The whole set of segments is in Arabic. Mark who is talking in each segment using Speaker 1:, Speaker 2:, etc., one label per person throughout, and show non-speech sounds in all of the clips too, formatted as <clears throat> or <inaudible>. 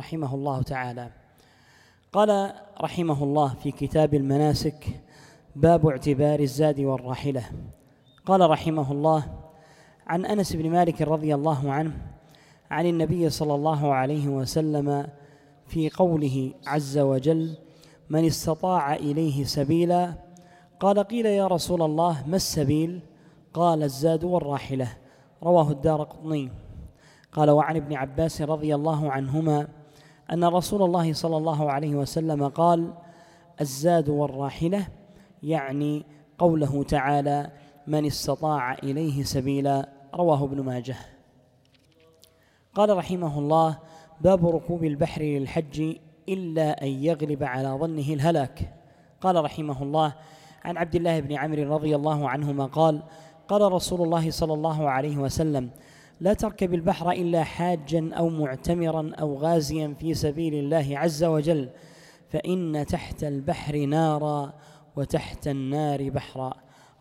Speaker 1: رحمه الله تعالى. قال رحمه الله في كتاب المناسك باب اعتبار الزاد والراحلة. قال رحمه الله عن أنس بن مالك رضي الله عنه عن النبي صلى الله عليه وسلم في قوله عز وجل من استطاع إليه سبيلا قال قيل يا رسول الله ما السبيل قال الزاد والراحلة رواه الدار قطني. قال وعن ابن عباس رضي الله عنهما أن رسول الله صلى الله عليه وسلم قال الزاد والراحلة يعني قوله تعالى من استطاع إليه سبيلا رواه ابن ماجه. قال رحمه الله باب ركوب البحر للحج إلا أن يغلب على ظنه الهلاك. قال رحمه الله عن عبد الله بن عمرو رضي الله عنهما قال قال رسول الله صلى الله عليه وسلم لا تركب البحر إلا حاجا أو معتمرا أو غازيا في سبيل الله عز وجل فإن تحت البحر نارا وتحت النار بحرا.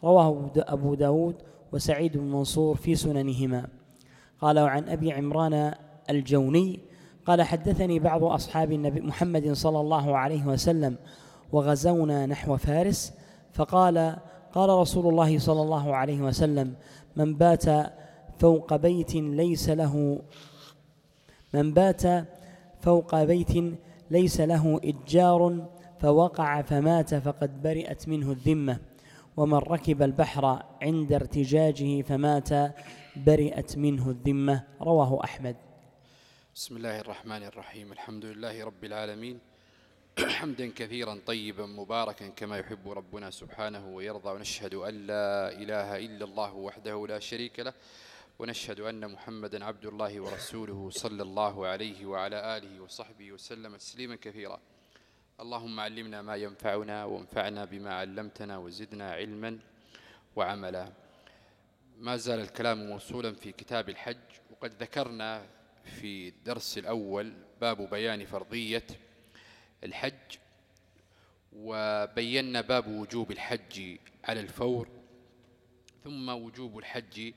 Speaker 1: رواه أبو داود وسعيد بن منصور في سننهما. قال وعن أبي عمران الجوني قال حدثني بعض أصحاب النبي محمد صلى الله عليه وسلم وغزونا نحو فارس فقال قال رسول الله صلى الله عليه وسلم من بات فوق بيت ليس له من بات فوق بيت ليس له إتجار فوقع فمات فقد برئت منه الذمة. ومن ركب البحر عند ارتجاجه فمات برئت منه الذمة. رواه أحمد.
Speaker 2: بسم الله الرحمن الرحيم. الحمد لله رب العالمين. <clears throat> حمدا كثيرا طيبا مباركا كما يحب ربنا سبحانه ويرضى. ونشهد أن لا إله إلا الله وحده لا شريك له. ونشهد أن محمدا عبد الله ورسوله صلى الله عليه وعلى آله وصحبه وسلم تسليما كثيرا. اللهم علمنا ما ينفعنا وانفعنا بما علمتنا وزدنا علما وعملا. ما زال الكلام موصولا في كتاب الحج وقد ذكرنا في الدرس الأول باب بيان فرضية الحج وبينا باب وجوب الحج على الفور ثم وجوب الحج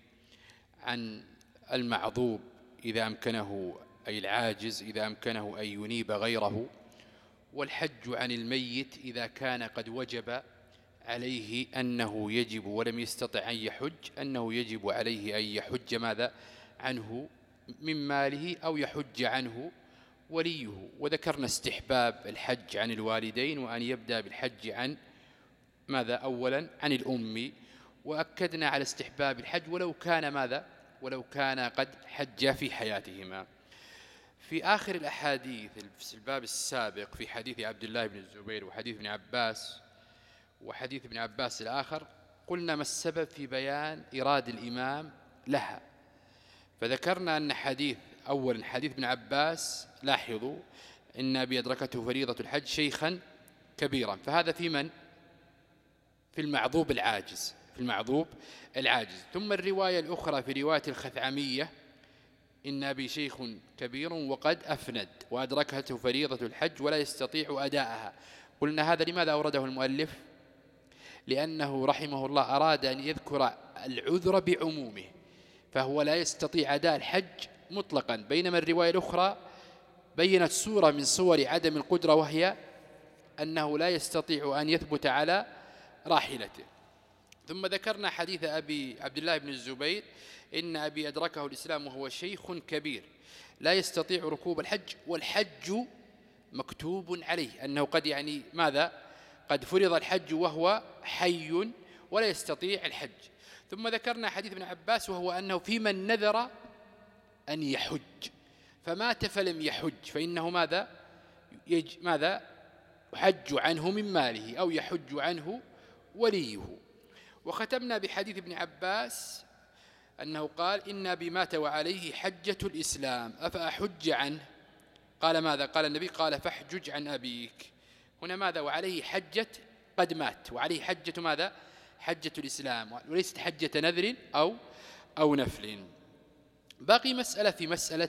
Speaker 2: عن المعذوب إذا أمكنه أي العاجز إذا أمكنه أن ينيب غيره. والحج عن الميت إذا كان قد وجب عليه أنه يجب ولم يستطع أن يحج أنه يجب عليه أن يحج ماذا؟ عنه من ماله أو يحج عنه وليه. وذكرنا استحباب الحج عن الوالدين وأن يبدأ بالحج عن ماذا؟ أولا عن الأم. وأكدنا على استحباب الحج ولو كان ماذا؟ ولو كان قد حج في حياتهما. في آخر الأحاديث في الباب السابق في حديث عبد الله بن الزبير وحديث ابن عباس وحديث ابن عباس الآخر قلنا ما السبب في بيان إراد الإمام لها. فذكرنا أن حديث أول حديث ابن عباس لاحظوا إن أبي أدركته فريضة الحج شيخا كبيرا. فهذا في من؟ في المعذوب العاجز. في المعذوب العاجز. ثم الرواية الأخرى في رواية الخثعمية إن أبي شيخ كبير وقد أفند وأدركته فريضة الحج ولا يستطيع أداءها. قلنا هذا لماذا أورده المؤلف؟ لأنه رحمه الله أراد أن يذكر العذر بعمومه فهو لا يستطيع أداء الحج مطلقا. بينما الرواية الأخرى بينت صورة من صور عدم القدرة وهي أنه لا يستطيع أن يثبت على راحلته. ثم ذكرنا حديث أبي عبد الله بن الزبير إن أبي أدركه الإسلام وهو شيخ كبير لا يستطيع ركوب الحج والحج مكتوب عليه أنه قد يعني ماذا؟ قد فرض الحج وهو حي ولا يستطيع الحج. ثم ذكرنا حديث ابن عباس وهو أنه في من نذر أن يحج فمات فلم يحج فإنه ماذا؟ يج ماذا؟ يحج عنه من ماله أو يحج عنه وليه. وختمنا بحديث ابن عباس أنه قال إن أبي مات وعليه حجة الإسلام. أفأحج عنه؟ قال ماذا؟ قال النبي قال فاحجج عن أبيك. هنا ماذا؟ وعليه حجة قد مات. وعليه حجة ماذا؟ حجة الإسلام. وليست حجة نذر أو أو نفل. باقي مسألة في مسألة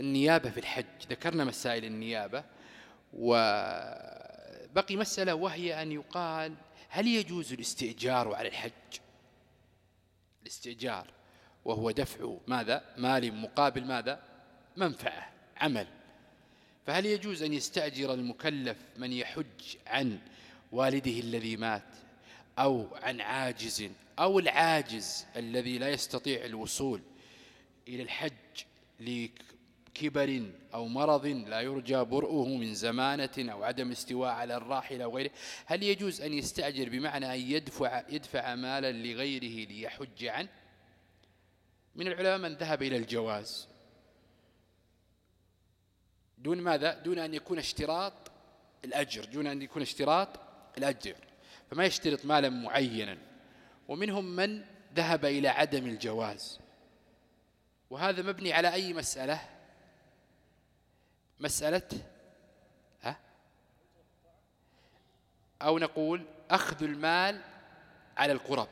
Speaker 2: النيابة في الحج. ذكرنا مسائل النيابة. وبقي مسألة وهي أن يقال هل يجوز الاستئجار على الحج؟ الاستئجار وهو دفع ماذا؟ مال مقابل ماذا؟ منفعة عمل. فهل يجوز أن يستأجر المكلف من يحج عن والده الذي مات أو عن عاجز أو العاجز الذي لا يستطيع الوصول إلى الحج لكبر أو مرض لا يرجى برؤه من زمانة أو عدم استواء على الراحلة وغيره هل يجوز أن يستأجر بمعنى أن يدفع, يدفع مالا لغيره ليحج عنه؟ من العلماء من ذهب إلى الجواز. دون ماذا؟ دون أن يكون اشتراط الأجر دون أن يكون اشتراط الأجر. فما يشترط مالا معينا. ومنهم من ذهب إلى عدم الجواز. وهذا مبني على أي مسألة؟ مسألة ها؟ أو نقول أخذ المال على القرب.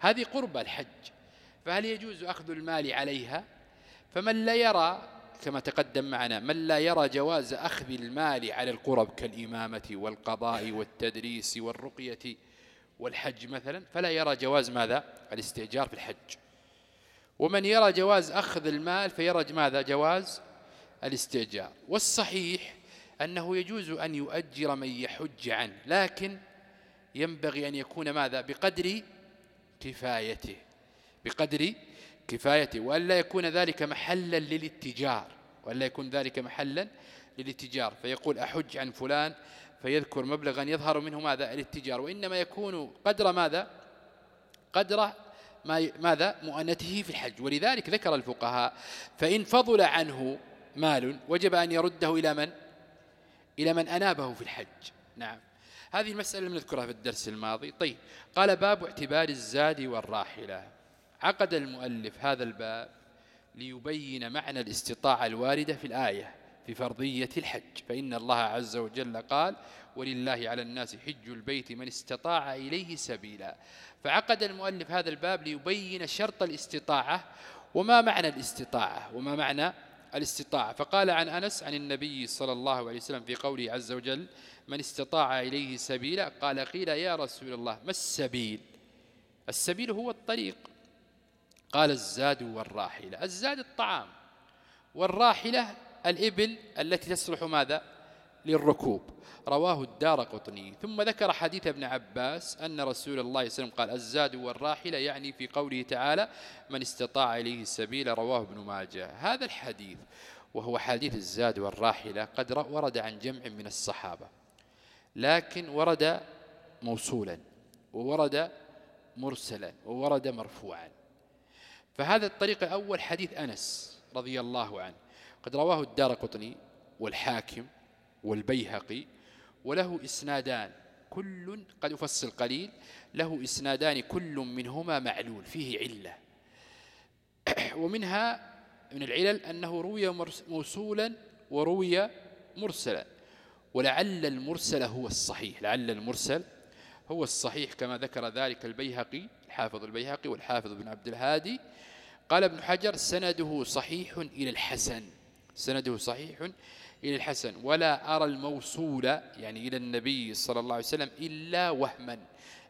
Speaker 2: هذه قرب الحج. فهل يجوز أخذ المال عليها؟ فمن لا يرى كما تقدم معنا من لا يرى جواز أخذ المال على القرب كالإمامة والقضاء والتدريس والرقية والحج مثلا فلا يرى جواز ماذا؟ الاستئجار في الحج. ومن يرى جواز أخذ المال فيرى ماذا؟ جواز الاستئجار والصحيح أنه يجوز أن يؤجر من يحج عنه لكن ينبغي أن يكون ماذا؟ بقدر كفايته بقدر كفايته وألا يكون ذلك محلا للاتجار وألا يكون ذلك محلا للاتجار. فيقول أحج عن فلان فيذكر مبلغا يظهر منه ماذا؟ الاتجار. وإنما يكون قدر ماذا؟ قدر ما ماذا؟ مؤنته في الحج. ولذلك ذكر الفقهاء فإن فضل عنه مال وجب أن يرده إلى من؟ إلى من أنابه في الحج. نعم. هذه المسألة لم نذكرها في الدرس الماضي. طيب قال باب اعتبار الزاد والراحلة. عقد المؤلف هذا الباب ليبين معنى الاستطاعة الواردة في الآية في فرضية الحج. فإن الله عز وجل قال ولله على الناس حج البيت من استطاع إليه سبيلا. فعقد المؤلف هذا الباب ليبين شرط الاستطاعة وما معنى الاستطاعة وما معنى الاستطاعة. فقال عن أنس عن النبي صلى الله عليه وسلم في قوله عز وجل من استطاع إليه سبيلا قال قيل يا رسول الله ما السبيل؟ السبيل هو الطريق. قال الزاد والراحلة. الزاد الطعام. والراحلة الإبل التي تصلح ماذا؟ للركوب. رواه الدار قطني. ثم ذكر حديث ابن عباس أن رسول الله صلى الله عليه وسلم قال الزاد والراحلة يعني في قوله تعالى من استطاع إليه السبيل رواه ابن ماجه. هذا الحديث وهو حديث الزاد والراحلة قد ورد عن جمع من الصحابة لكن ورد موصولا وورد مرسلا وورد مرفوعا. فهذا الطريق الأول حديث أنس رضي الله عنه. قد رواه الدار قطني والحاكم والبيهقي وله إسنادان كل قد يفصل قليل له إسنادان كل منهما معلول فيه علة. <clears throat> ومنها من العلل أنه روي موصولا وروي مرسلا ولعل المرسل هو الصحيح لعل المرسل هو الصحيح كما ذكر ذلك البيهقي الحافظ البيهقي والحافظ بن عبد الهادي. قال ابن حجر سنده صحيح إلى الحسن سنده صحيح إلى الحسن ولا أرى الموصول يعني إلى النبي صلى الله عليه وسلم إلا وهما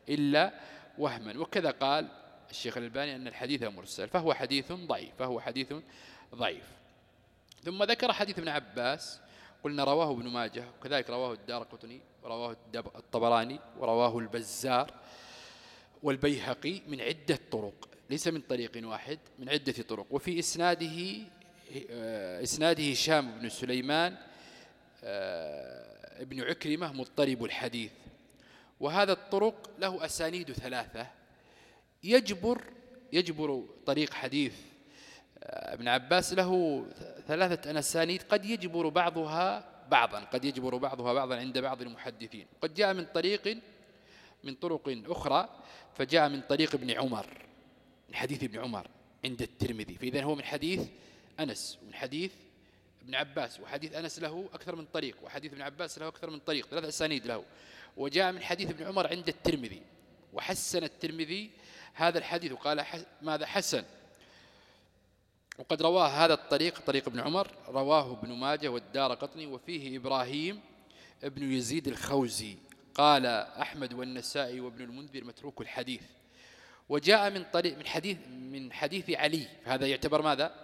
Speaker 2: إلا وهما. وكذا قال الشيخ الألباني أن الحديث مرسل فهو حديث ضعيف فهو حديث ضعيف. ثم ذكر حديث ابن عباس قلنا رواه ابن ماجه وكذلك رواه الدار قطني ورواه الطبراني ورواه البزار والبيهقي من عدة طرق ليس من طريق واحد من عدة طرق. وفي إسناده آه، إسناده هشام بن سليمان ابن عكرمة مضطرب الحديث. وهذا الطرق له أسانيد ثلاثة. يجبر يجبر طريق حديث آه، ابن عباس له ثلاثة أسانيد. قد يجبر بعضها بعضا قد يجبر بعضها بعضا عند بعض المحدثين. قد جاء من طريق من طرق أخرى فجاء من طريق ابن عمر من حديث ابن عمر عند الترمذي. فإذا هو من حديث أنس ومن حديث ابن عباس وحديث أنس له أكثر من طريق وحديث ابن عباس له أكثر من طريق ثلاث أسانيد له. وجاء من حديث ابن عمر عند الترمذي وحسن الترمذي هذا الحديث وقال ماذا حسن؟ وقد رواه هذا الطريق طريق ابن عمر رواه ابن ماجه والدار قطني وفيه إبراهيم ابن يزيد الخوزي. قال أحمد والنسائي وابن المنذر متروك الحديث. وجاء من طريق من حديث من حديث علي هذا يعتبر ماذا؟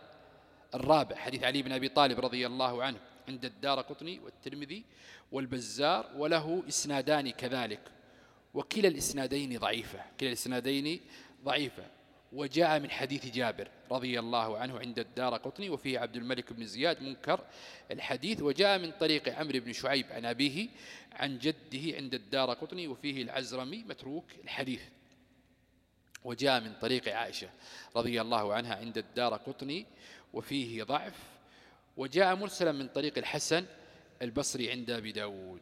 Speaker 2: الرابع حديث علي بن أبي طالب رضي الله عنه عند الدار قطني والترمذي والبزار وله إسنادان كذلك. وكلا الإسنادين ضعيفة كلا الإسنادين ضعيفة. وجاء من حديث جابر رضي الله عنه عند الدار قطني وفيه عبد الملك بن زياد منكر الحديث. وجاء من طريق عمرو بن شعيب عن أبيه عن جده عند الدار قطني وفيه العزرمي متروك الحديث. وجاء من طريق عائشة رضي الله عنها عند الدار قطني وفيه ضعف وجاء مرسلا من طريق الحسن البصري عند أبي داود.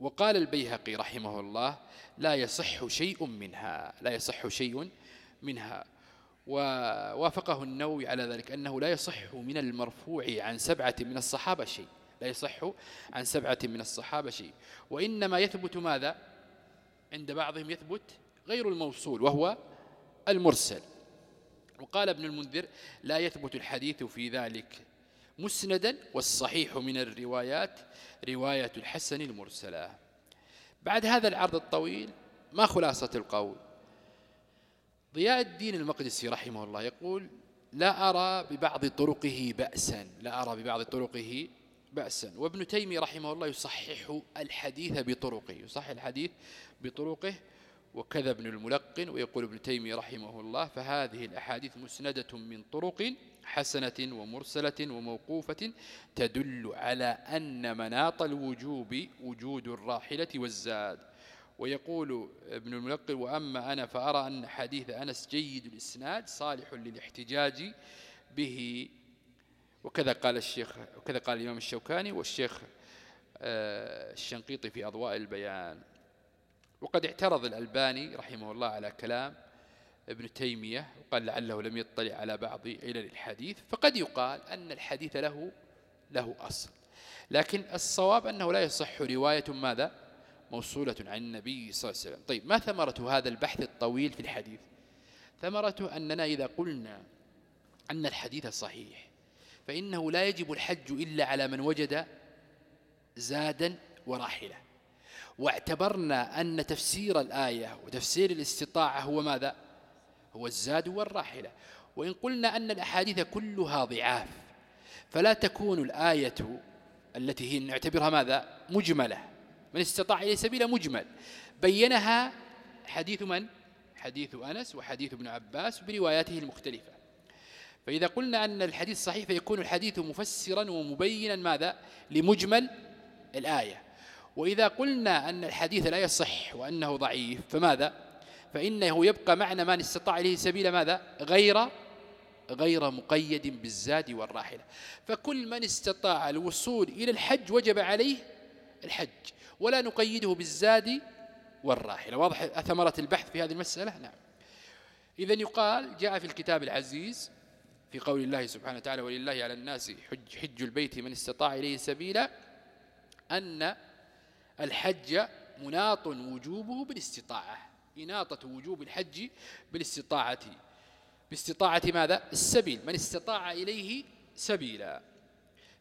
Speaker 2: وقال البيهقي رحمه الله لا يصح شيء منها لا يصح شيء منها. ووافقه النووي على ذلك أنه لا يصح من المرفوع عن سبعة من الصحابة شيء لا يصح عن سبعة من الصحابة شيء. وإنما يثبت ماذا؟ عند بعضهم يثبت غير الموصول وهو المرسل. وقال ابن المنذر لا يثبت الحديث في ذلك مسندا والصحيح من الروايات رواية الحسن المرسلة. بعد هذا العرض الطويل ما خلاصة القول؟ ضياء الدين المقدسي رحمه الله يقول لا أرى ببعض طرقه بأسا لا أرى ببعض طرقه بأسا. وابن تيمية رحمه الله يصحح الحديث بطرقه يصحح الحديث بطرقه وكذا ابن الملقن ويقول ابن تيمية رحمه الله فهذه الأحاديث مسندة من طرق حسنة ومرسلة وموقوفة تدل على أن مناط الوجوب وجود الراحلة والزاد. ويقول ابن الملقن وأما أنا فأرى أن حديث أنس جيد الإسناد صالح للاحتجاج به. وكذا قال الشيخ وكذا قال الإمام الشوكاني والشيخ آه، الشنقيطي في أضواء البيان. وقد اعترض الألباني رحمه الله على كلام ابن تيمية وقال لعله لم يطلع على بعض علل الحديث فقد يقال أن الحديث له له أصل. لكن الصواب أنه لا يصح رواية ماذا؟ موصولة عن النبي صلى الله عليه وسلم. طيب ما ثمرة هذا البحث الطويل في الحديث؟ ثمرته أننا إذا قلنا أن الحديث صحيح فإنه لا يجب الحج إلا على من وجد زادا وراحلة واعتبرنا أن تفسير الآية وتفسير الاستطاعة هو ماذا؟ هو الزاد والراحلة. وإن قلنا أن الأحاديث كلها ضعاف فلا تكون الآية التي هي نعتبرها ماذا؟ مجملة. من استطاع إليه سبيل مجمل. بينها حديث من؟ حديث أنس وحديث ابن عباس برواياته المختلفة. فإذا قلنا أن الحديث صحيح فيكون الحديث مفسرا ومبينا ماذا؟ لمجمل الآية. وإذا قلنا أن الحديث لا يصح وأنه ضعيف فماذا؟ فإنه يبقى معنى من استطاع إليه سبيل ماذا؟ غير غير مقيد بالزاد والراحلة. فكل من استطاع الوصول إلى الحج وجب عليه الحج ولا نقيده بالزاد والراحلة. واضح ثمرة البحث في هذه المسألة؟ نعم. إذا يقال جاء في الكتاب العزيز في قول الله سبحانه وتعالى ولله على الناس حج, حج البيت من استطاع إليه سبيلا أن الحج مناط وجوبه بالاستطاعة. إناطة وجوب الحج بالاستطاعة. باستطاعة ماذا؟ السبيل. من استطاع إليه سبيلا.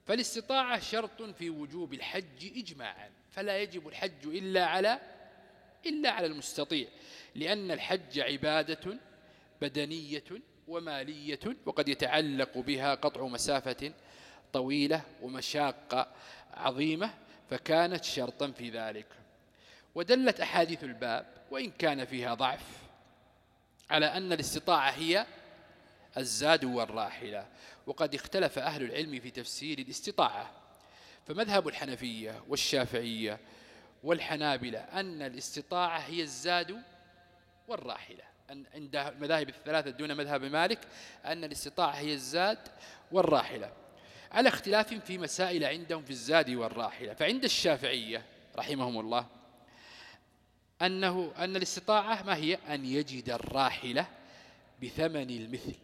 Speaker 2: فالاستطاعة شرط في وجوب الحج إجماعا. فلا يجب الحج إلا على إلا على المستطيع. لأن الحج عبادة بدنية ومالية وقد يتعلق بها قطع مسافة طويلة ومشاقة عظيمة. فكانت شرطا في ذلك. ودلت أحاديث الباب وإن كان فيها ضعف على أن الاستطاعة هي الزاد والراحلة. وقد اختلف أهل العلم في تفسير الاستطاعة. فمذهب الحنفية والشافعية والحنابلة أن الاستطاعة هي الزاد والراحلة. عند المذاهب الثلاثة دون مذهب مالك أن الاستطاعة هي الزاد والراحلة. على اختلاف في مسائل عندهم في الزاد والراحلة. فعند الشافعية رحمهم الله أنه أن الاستطاعة ما هي؟ أن يجد الراحلة بثمن المثل.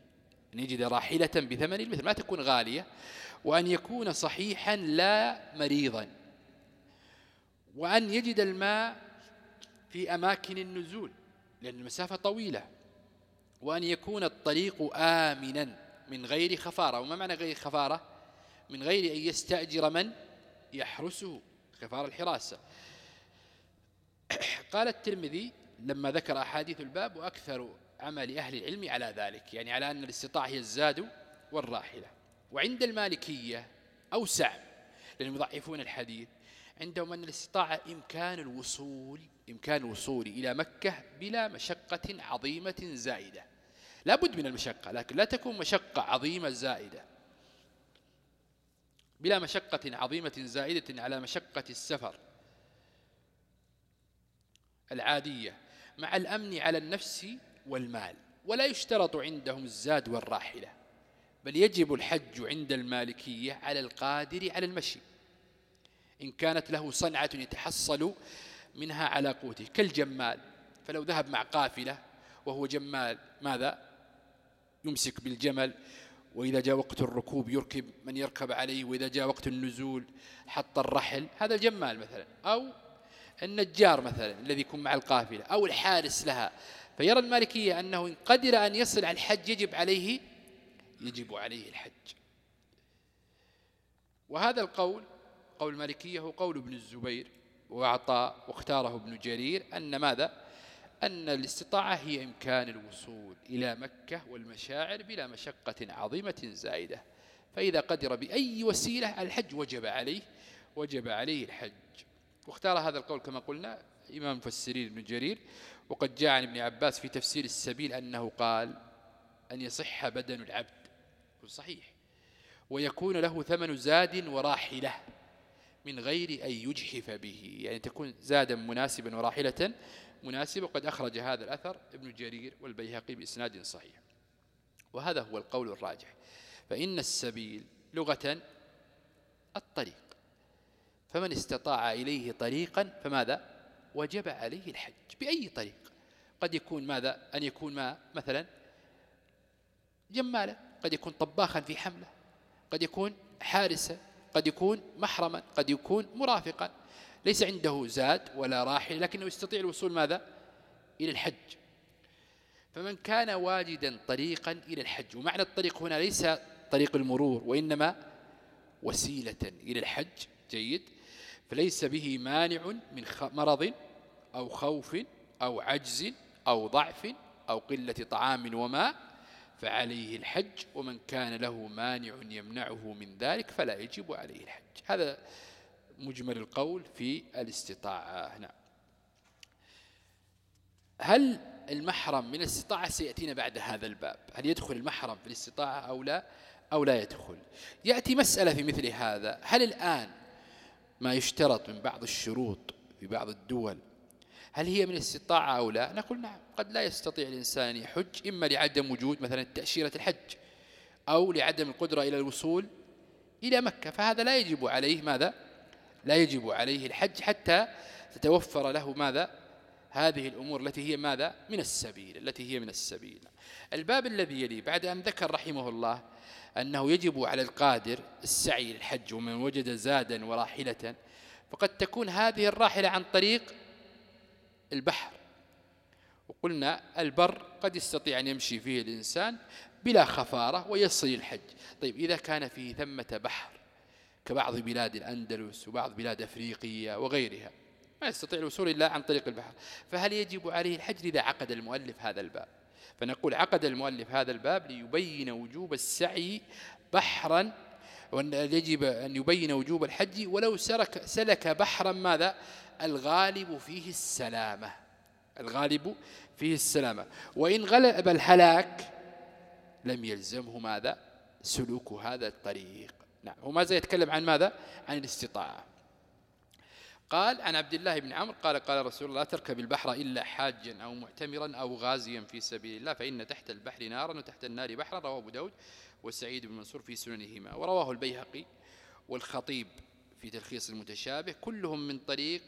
Speaker 2: أن يجد راحلة بثمن المثل. ما تكون غالية. وأن يكون صحيحا لا مريضا. وأن يجد الماء في أماكن النزول لأن المسافة طويلة. وأن يكون الطريق آمنا من غير خفارة. وما معنى غير خفارة؟ من غير أن يستأجر من يحرسه. خفار الحراسة. <clears throat> قال الترمذي لما ذكر أحاديث الباب وأكثر عمل أهل العلم على ذلك يعني على أن الاستطاعة هي الزاد والراحلة. وعند المالكية أوسع لأنهم يضعفون الحديث. عندهم أن الاستطاعة إمكان الوصول إمكان الوصول إلى مكة بلا مشقة عظيمة زائدة. لا بد من المشقة لكن لا تكون مشقة عظيمة زائدة. بلا مشقة عظيمة زائدة على مشقة السفر العادية مع الأمن على النفس والمال ولا يشترط عندهم الزاد والراحلة بل يجب الحج عند المالكية على القادر على المشي إن كانت له صنعة يتحصل منها على قوته. كالجمال فلو ذهب مع قافلة وهو جمال ماذا؟ يمسك بالجمل وإذا جاء وقت الركوب يركب من يركب عليه وإذا جاء وقت النزول حط الرحل. هذا الجمال مثلا. أو النجار مثلا الذي يكون مع القافلة أو الحارس لها. فيرى المالكية أنه إن قدر أن يصل على الحج يجب عليه يجب عليه الحج. وهذا القول قول المالكية هو قول ابن الزبير وعطاء واختاره ابن جرير أن ماذا؟ أن الاستطاعة هي إمكان الوصول إلى مكة والمشاعر بلا مشقة عظيمة زائدة فإذا قدر بأي وسيلة الحج وجب عليه وجب عليه الحج. واختار هذا القول كما قلنا إمام مفسرين ابن جرير. وقد جاء عن ابن عباس في تفسير السبيل أنه قال أن يصح بدن العبد. صحيح. ويكون له ثمن زاد وراحلة من غير أن يجحف به. يعني تكون زادا مناسبا وراحلة مناسبة وقد أخرج هذا الأثر ابن جرير والبيهقي بإسناد صحيح. وهذا هو القول الراجح. فإن السبيل لغة الطريق. فمن استطاع إليه طريقا فماذا؟ وجب عليه الحج. بأي طريق؟ قد يكون ماذا؟ أن يكون ما مثلا جمالا قد يكون طباخا في حملة قد يكون حارسا قد يكون محرما قد يكون مرافقا. ليس عنده زاد ولا راحل لكنه يستطيع الوصول ماذا؟ إلى الحج. فمن كان واجدا طريقا إلى الحج ومعنى الطريق هنا ليس طريق المرور وإنما وسيلة إلى الحج جيد. فليس به مانع من مرض أو خوف أو عجز أو ضعف أو قلة طعام وماء فعليه الحج ومن كان له مانع يمنعه من ذلك فلا يجب عليه الحج. هذا مجمل القول في الاستطاعة. نعم. هل المحرم من الاستطاعة؟ سيأتينا بعد هذا الباب. هل يدخل المحرم في الاستطاعة أو لا؟ أو لا يدخل. يأتي مسألة في مثل هذا. هل الآن ما يشترط من بعض الشروط في بعض الدول هل هي من الاستطاعة أو لا؟ نقول نعم قد لا يستطيع الإنسان يحج إما لعدم وجود مثلا تأشيرة الحج أو لعدم القدرة إلى الوصول إلى مكة. فهذا لا يجب عليه ماذا؟ لا يجب عليه الحج حتى تتوفر له ماذا؟ هذه الأمور التي هي ماذا؟ من السبيل التي هي من السبيل. الباب الذي يلي بعد أن ذكر رحمه الله أنه يجب على القادر السعي للحج ومن وجد زادا وراحلة فقد تكون هذه الراحلة عن طريق البحر. وقلنا البر قد يستطيع أن يمشي فيه الإنسان بلا خفارة ويصل الحج طيب إذا كان فيه ثمة بحر كبعض بلاد الأندلس وبعض بلاد أفريقيا وغيرها ما يستطيع الوصول إلا عن طريق البحر. فهل يجب عليه الحج إذا عقد المؤلف هذا الباب؟ فنقول عقد المؤلف هذا الباب ليبين وجوب السعي بحرا وأن يجب أن يبين وجوب الحج ولو سلك, سلك بحرا ماذا؟ الغالب فيه السلامة. الغالب فيه السلامة. وإن غلب الهلاك لم يلزمه ماذا؟ سلوك هذا الطريق. نعم. وما زال يتكلم عن ماذا؟ عن الاستطاعة. قال عن عبد الله بن عمرو قال قال رسول الله لا تركب البحر إلا حاجا أو معتمرا أو غازيا في سبيل الله فإن تحت البحر نارا وتحت النار بحرا رواه أبو داود وسعيد بن منصور في سننهما. ورواه البيهقي والخطيب في تلخيص المتشابه. كلهم من طريق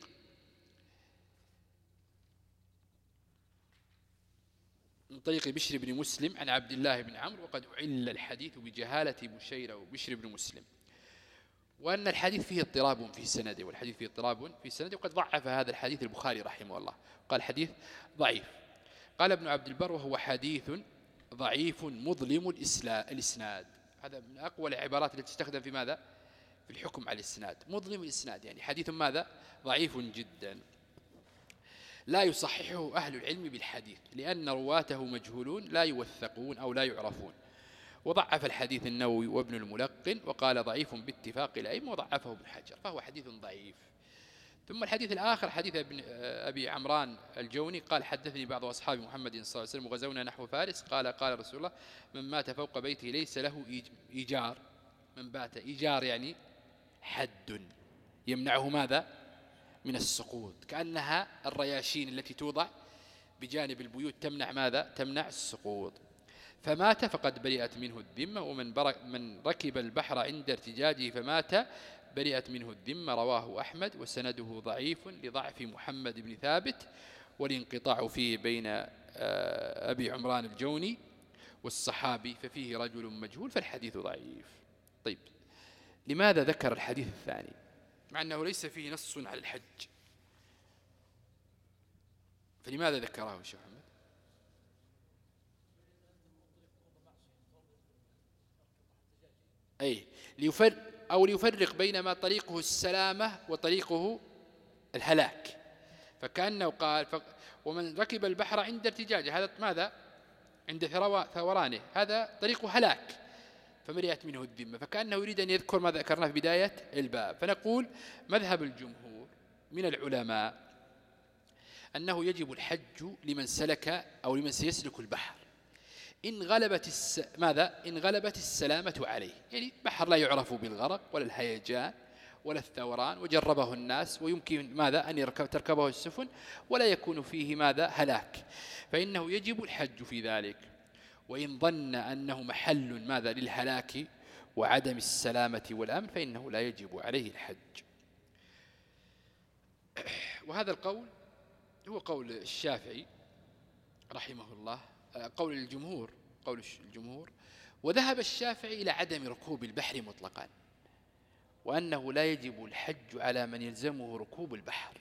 Speaker 2: من طريق بشر بن مسلم عن عبد الله بن عمرو وقد أعل الحديث بجهالة بشير وبشر بن مسلم. وأن الحديث فيه اضطراب في سنده والحديث فيه اضطراب في سنده وقد ضعف هذا الحديث البخاري رحمه الله. قال حديث ضعيف. قال ابن عبد البر وهو حديث ضعيف مظلم الإسناد. هذا من أقوى العبارات التي تستخدم في ماذا؟ في الحكم على الإسناد. مظلم الإسناد يعني حديث ماذا؟ ضعيف جدا. لا يصححه أهل العلم بالحديث لأن رواته مجهولون لا يوثقون أو لا يعرفون. وضعف الحديث النووي وابن الملقن وقال ضعيف باتفاق الأئمة وضعفه ابن حجر فهو حديث ضعيف. ثم الحديث الآخر حديث ابن أبي عمران الجوني قال حدثني بعض أصحاب محمد صلى الله عليه وسلم وغزونا نحو فارس قال قال رسول الله من مات فوق بيته ليس له إيجار. من بات إيجار يعني حد. يمنعه ماذا؟ من السقوط. كأنها الرياشين التي توضع بجانب البيوت تمنع ماذا؟ تمنع السقوط. فمات فقد برئت منه الذمة ومن من ركب البحر عند ارتجاجه فمات برئت منه الذمة رواه أحمد وسنده ضعيف لضعف محمد بن ثابت والانقطاع فيه بين آه، أبي عمران الجوني والصحابي ففيه رجل مجهول فالحديث ضعيف. طيب لماذا ذكر الحديث الثاني؟ مع أنه ليس فيه نص على الحج. فلماذا ذكره الشيخ محمد؟ أي ليفرق أو ليفرق بين ما طريقه السلامة وطريقه الهلاك. فكأنه قال ومن ركب البحر عند ارتجاجه هذا ماذا؟ عند ثورانه هذا طريق هلاك. فمرئت منه الذمة فكأنه يريد أن يذكر ما ذكرنا في بداية الباب. فنقول مذهب الجمهور من العلماء أنه يجب الحج لمن سلك أو لمن سيسلك البحر. إن غلبت الس... ماذا؟ إن غلبت السلامة عليه. يعني بحر لا يعرف بالغرق ولا الهيجان ولا الثوران وجربه الناس ويمكن ماذا؟ أن يركب تركبه السفن ولا يكون فيه ماذا؟ هلاك. فإنه يجب الحج في ذلك. وإن ظن أنه محل ماذا للهلاك وعدم السلامة والأمن فإنه لا يجب عليه الحج. وهذا القول هو قول الشافعي رحمه الله قول الجمهور قول الجمهور. وذهب الشافعي إلى عدم ركوب البحر مطلقا وأنه لا يجب الحج على من يلزمه ركوب البحر.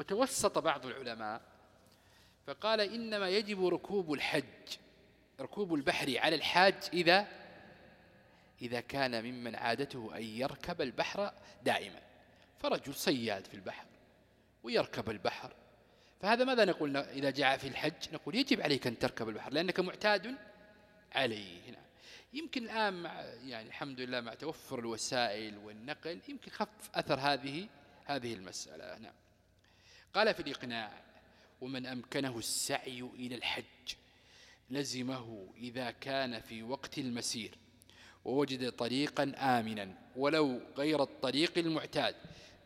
Speaker 2: وتوسط بعض العلماء فقال إنما يجب ركوب الحج ركوب البحر على الحاج إذا إذا كان ممن عادته أن يركب البحر دائما. فرجل صياد في البحر ويركب البحر. فهذا ماذا نقول؟ إذا جاء في الحج نقول يجب عليك أن تركب البحر لأنك معتاد عليه. نعم. يمكن الآن مع يعني الحمد لله مع توفر الوسائل والنقل يمكن خف أثر هذه هذه المسألة. نعم. قال في الإقناع ومن أمكنه السعي إلى الحج لزمه إذا كان في وقت المسير ووجد طريقا آمنا ولو غير الطريق المعتاد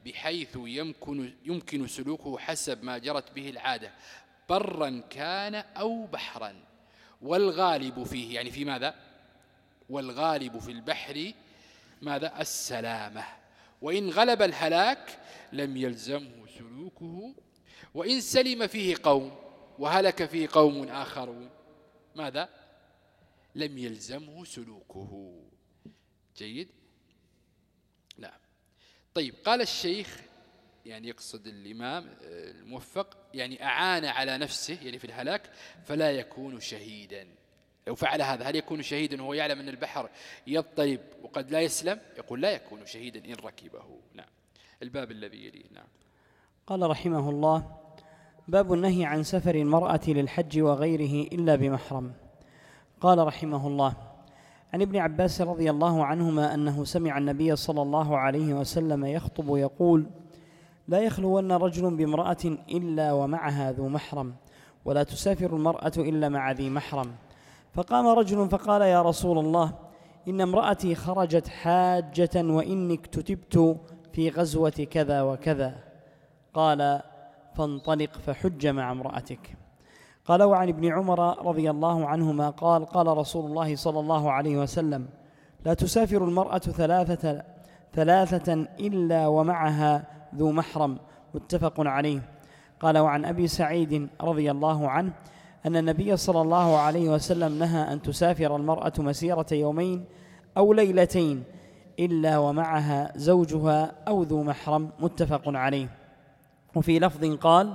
Speaker 2: بحيث يمكن, يمكن سلوكه حسب ما جرت به العادة برا كان أو بحرا والغالب فيه. يعني في ماذا؟ والغالب في البحر ماذا؟ السلامة وإن غلب الهلاك لم يلزمه سلوكه وإن سلم فيه قوم وهلك فيه قوم آخرون. ماذا؟ لم يلزمه سلوكه. جيد؟ نعم طيب قال الشيخ يعني يقصد الإمام الموفق يعني أعان على نفسه يعني في الهلاك فلا يكون شهيدا. لو فعل هذا هل يكون شهيدا وهو يعلم أن البحر يضطرب وقد لا يسلم؟ يقول لا يكون شهيدا إن ركبه. نعم. الباب الذي يليه. نعم.
Speaker 1: قال رحمه الله باب النهي عن سفر المرأة للحج وغيره إلا بمحرم. قال رحمه الله عن ابن عباس رضي الله عنهما أنه سمع النبي صلى الله عليه وسلم يخطب يقول لا يخلون رجل بامرأة إلا ومعها ذو محرم ولا تسافر المرأة إلا مع ذي محرم. فقام رجل فقال يا رسول الله إن امرأتي خرجت حاجة وإني اكتتبت في غزوة كذا وكذا. قال فانطلق فحج مع امرأتك. قال وعن ابن عمر رضي الله عنهما قال قال رسول الله صلى الله عليه وسلم لا تسافر المرأة ثلاثة ثلاثة إلا ومعها ذو محرم. متفق عليه. قال وعن أبي سعيد رضي الله عنه أن النبي صلى الله عليه وسلم نهى أن تسافر المرأة مسيرة يومين أو ليلتين إلا ومعها زوجها أو ذو محرم. متفق عليه. وفي لفظ قال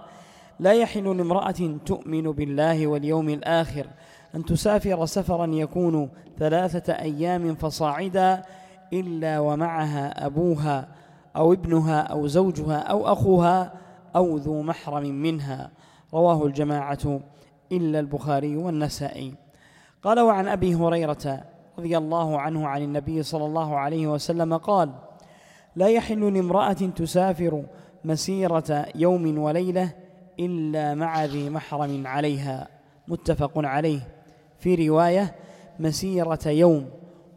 Speaker 1: لا يحل لامرأة تؤمن بالله واليوم الآخر أن تسافر سفرا يكون ثلاثة أيام فصاعدا إلا ومعها أبوها أو ابنها أو زوجها أو أخوها أو ذو محرم منها. رواه الجماعة إلا البخاري والنسائي. قال وعن أبي هريرة رضي الله عنه عن النبي صلى الله عليه وسلم قال لا يحل لامرأة تسافر مسيرة يوم وليلة إلا مع ذي محرم عليها. متفق عليه. في رواية مسيرة يوم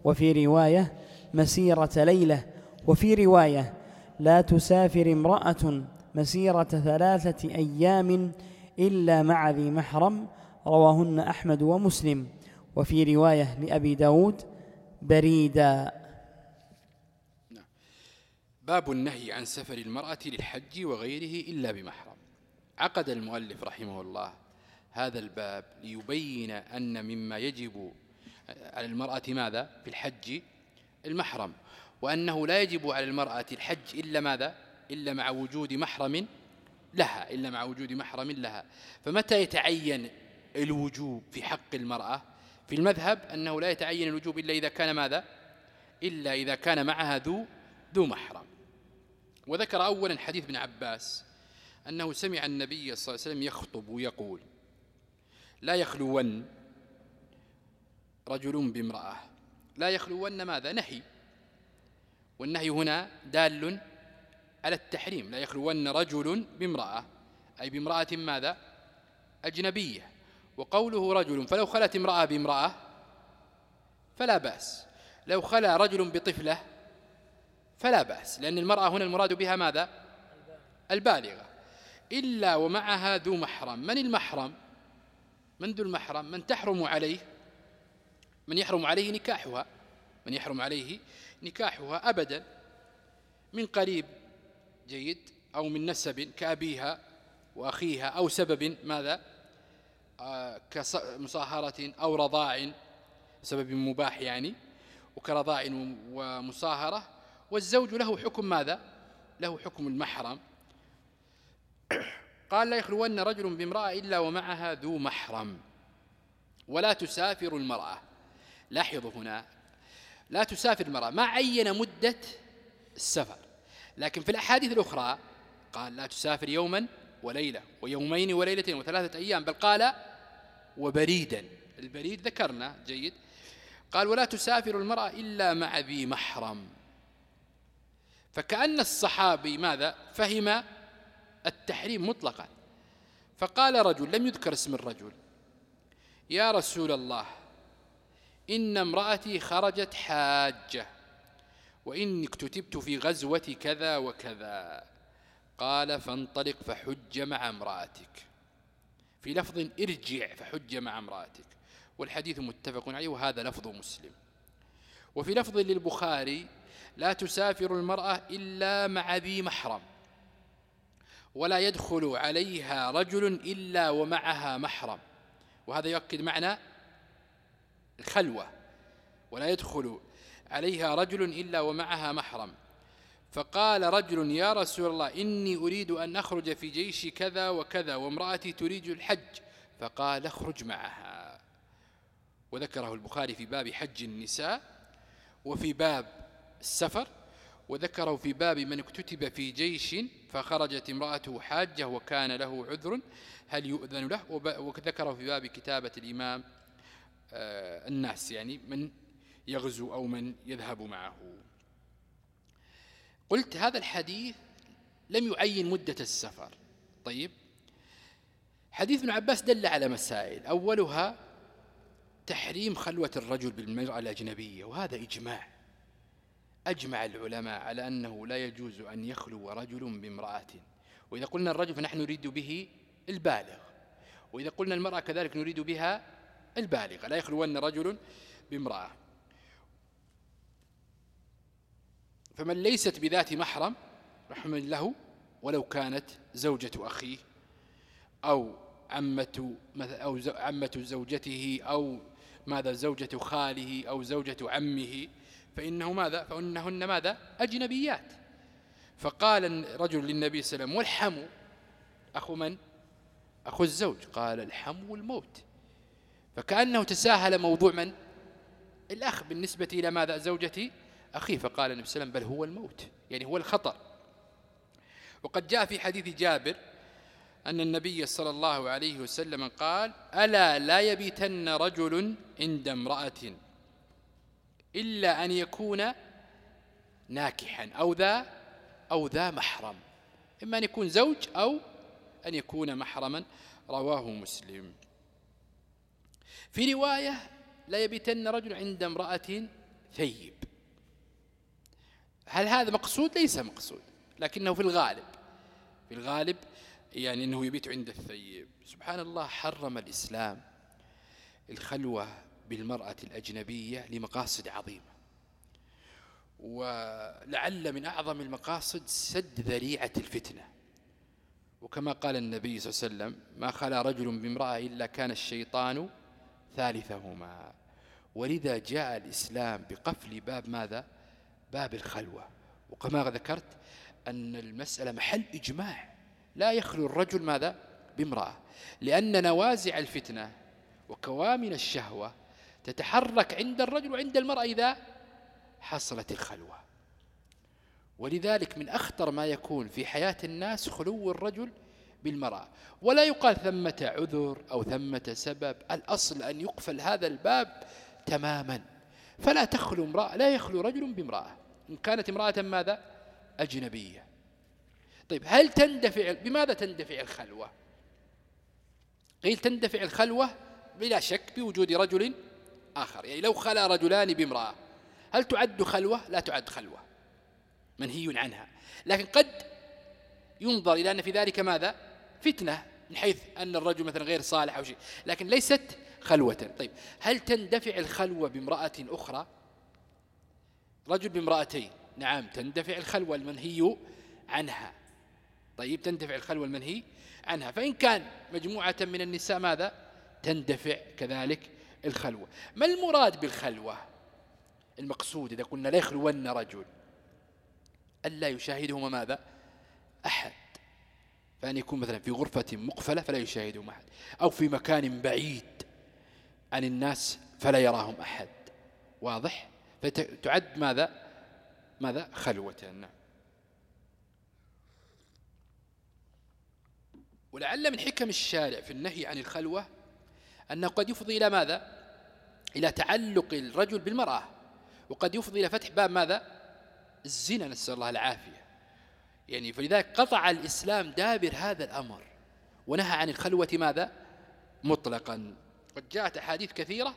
Speaker 1: وفي رواية مسيرة ليلة وفي رواية لا تسافر امرأة مسيرة ثلاثة أيام إلا مع ذي محرم. رواهن أحمد ومسلم. وفي رواية لأبي داود بريدا
Speaker 2: باب النهي عن سفر المرأة للحج وغيره إلا بمحرم. عقد المؤلف رحمه الله هذا الباب ليبين أن مما يجب على المرأة ماذا؟ في الحج المحرم وأنه لا يجب على المرأة الحج إلا ماذا؟ إلا مع وجود محرم لها إلا مع وجود محرم لها. فمتى يتعين الوجوب في حق المرأة؟ في المذهب أنه لا يتعين الوجوب إلا إذا كان ماذا؟ إلا إذا كان معها ذو ذو محرم. وذكر أولا حديث ابن عباس أنه سمع النبي صلى الله عليه وسلم يخطب ويقول لا يخلون رجل بامرأة. لا يخلون ماذا؟ نهي. والنهي هنا دال على التحريم. لا يخلون رجل بامرأة. أي بامرأة ماذا؟ أجنبية. وقوله رجل فلو خلت امرأة بامرأة فلا بأس. لو خلا رجل بطفلة فلا بأس لأن المرأة هنا المراد بها ماذا؟ البالغة. إلا ومعها ذو محرم. من المحرم؟ من ذو المحرم؟ من تحرم عليه من يحرم عليه نكاحها من يحرم عليه نكاحها أبدا من قريب جيد أو من نسب كأبيها وأخيها أو سبب ماذا؟ آه، كمصاهرة أو رضاع سبب مباح يعني وكرضاع ومصاهرة والزوج له حكم ماذا؟ له حكم المحرم. <coughs> قال لا يخلون رجل بامرأة إلا ومعها ذو محرم. ولا تسافر المرأة. لاحظوا هنا. لا تسافر المرأة. ما عين مدة السفر. لكن في الأحاديث الأخرى قال لا تسافر يوما وليلة ويومين وليلتين وثلاثة أيام بل قال وبريدا. البريد ذكرنا جيد. قال ولا تسافر المرأة إلا مع ذي محرم. فكأن الصحابي ماذا؟ فهم التحريم مطلقا. فقال رجل لم يذكر اسم الرجل. يا رسول الله إن امرأتي خرجت حاجة وإني اكتتبت في غزوة كذا وكذا. قال فانطلق فحج مع امرأتك. في لفظ ارجع فحج مع امرأتك. والحديث متفق عليه وهذا لفظ مسلم. وفي لفظ للبخاري لا تسافر المرأة إلا مع ذي محرم ولا يدخل عليها رجل إلا ومعها محرم. وهذا يؤكد معنى الخلوة ولا يدخل عليها رجل إلا ومعها محرم. فقال رجل يا رسول الله إني أريد أن أخرج في جيش كذا وكذا وامرأتي تريد الحج فقال اخرج معها. وذكره البخاري في باب حج النساء وفي باب السفر وذكره في باب من اكتتب في جيش فخرجت امرأته حاجة وكان له عذر هل يؤذن له؟ وذكره في باب كتابة الإمام آه، الناس يعني من يغزو أو من يذهب معه. قلت هذا الحديث لم يعين مدة السفر. طيب حديث ابن عباس دل على مسائل. أولها تحريم خلوة الرجل بالمرأة الأجنبية وهذا إجماع. أجمع العلماء على أنه لا يجوز أن يخلو رجل بامرأة. وإذا قلنا الرجل فنحن نريد به البالغ. وإذا قلنا المرأة كذلك نريد بها البالغة. لا يخلون رجل بامرأة. فمن ليست بذات محرم رحم له ولو كانت زوجة أخيه أو عمة أو عمة زوجته أو ماذا زوجة خاله أو زوجة عمه. فإنه ماذا؟ فإنهن ماذا؟ أجنبيات. فقال الرجل للنبي صلى الله عليه وسلم والحم أخو من؟ أخو الزوج. قال الحم الموت فكأنه تساهل موضوع من؟ الأخ بالنسبة إلى ماذا؟ زوجتي؟ أخيه فقال النبي صلى الله عليه وسلم بل هو الموت. يعني هو الخطر. وقد جاء في حديث جابر أن النبي صلى الله عليه وسلم قال ألا لا يبيتن رجل عند امرأة إلا أن يكون ناكحا أو ذا أو ذا محرم. إما أن يكون زوج أو أن يكون محرما. رواه مسلم. في رواية لا يبيتن رجل عند امرأة ثيب. هل هذا مقصود؟ ليس مقصود. لكنه في الغالب. في الغالب يعني أنه يبيت عند الثيب. سبحان الله حرم الإسلام. الخلوة بالمرأة الأجنبية لمقاصد عظيمة. ولعل من أعظم المقاصد سد ذريعة الفتنة. وكما قال النبي صلى الله عليه وسلم ما خلا رجل بامرأة إلا كان الشيطان ثالثهما. ولذا جاء الإسلام بقفل باب ماذا؟ باب الخلوة. وكما ذكرت أن المسألة محل إجماع. لا يخلو الرجل ماذا؟ بامرأة. لأن نوازع الفتنة وكوامن الشهوة تتحرك عند الرجل وعند المرأة إذا حصلت الخلوة. ولذلك من أخطر ما يكون في حياة الناس خلو الرجل بالمرأة. ولا يقال ثمة عذر أو ثمة سبب. الأصل أن يقفل هذا الباب تماما. فلا تخلو امرأة لا يخلو رجل بامرأة. إن كانت امرأة ماذا؟ أجنبية. طيب هل تندفع بماذا تندفع الخلوة؟ قيل تندفع الخلوة بلا شك بوجود رجل آخر. يعني لو خلا رجلان بامرأة هل تعد خلوة؟ لا تعد خلوة. منهي عنها. لكن قد ينظر إلى أن في ذلك ماذا؟ فتنة من حيث أن الرجل مثلا غير صالح أو شيء. لكن ليست خلوة. طيب هل تندفع الخلوة بامرأة أخرى؟ رجل بامرأتين. نعم تندفع الخلوة المنهي عنها. طيب تندفع الخلوة المنهي عنها. فإن كان مجموعة من النساء ماذا؟ تندفع كذلك الخلوة. ما المراد بالخلوة؟ المقصود إذا قلنا لا يخلون رجل. ألا يشاهدهما ماذا؟ أحد. فأن يكون مثلا في غرفة مقفلة فلا يشاهدهم أحد. أو في مكان بعيد عن الناس فلا يراهم أحد. واضح؟ فتعد ماذا؟ ماذا؟ خلوة. نعم. ولعل من حكم الشارع في النهي عن الخلوة أنه قد يفضي إلى ماذا؟ إلى تعلق الرجل بالمرأة. وقد يفضي إلى فتح باب ماذا؟ الزنا نسأل الله العافية. يعني فلذلك قطع الإسلام دابر هذا الأمر ونهى عن الخلوة ماذا؟ مطلقا. قد جاءت أحاديث كثيرة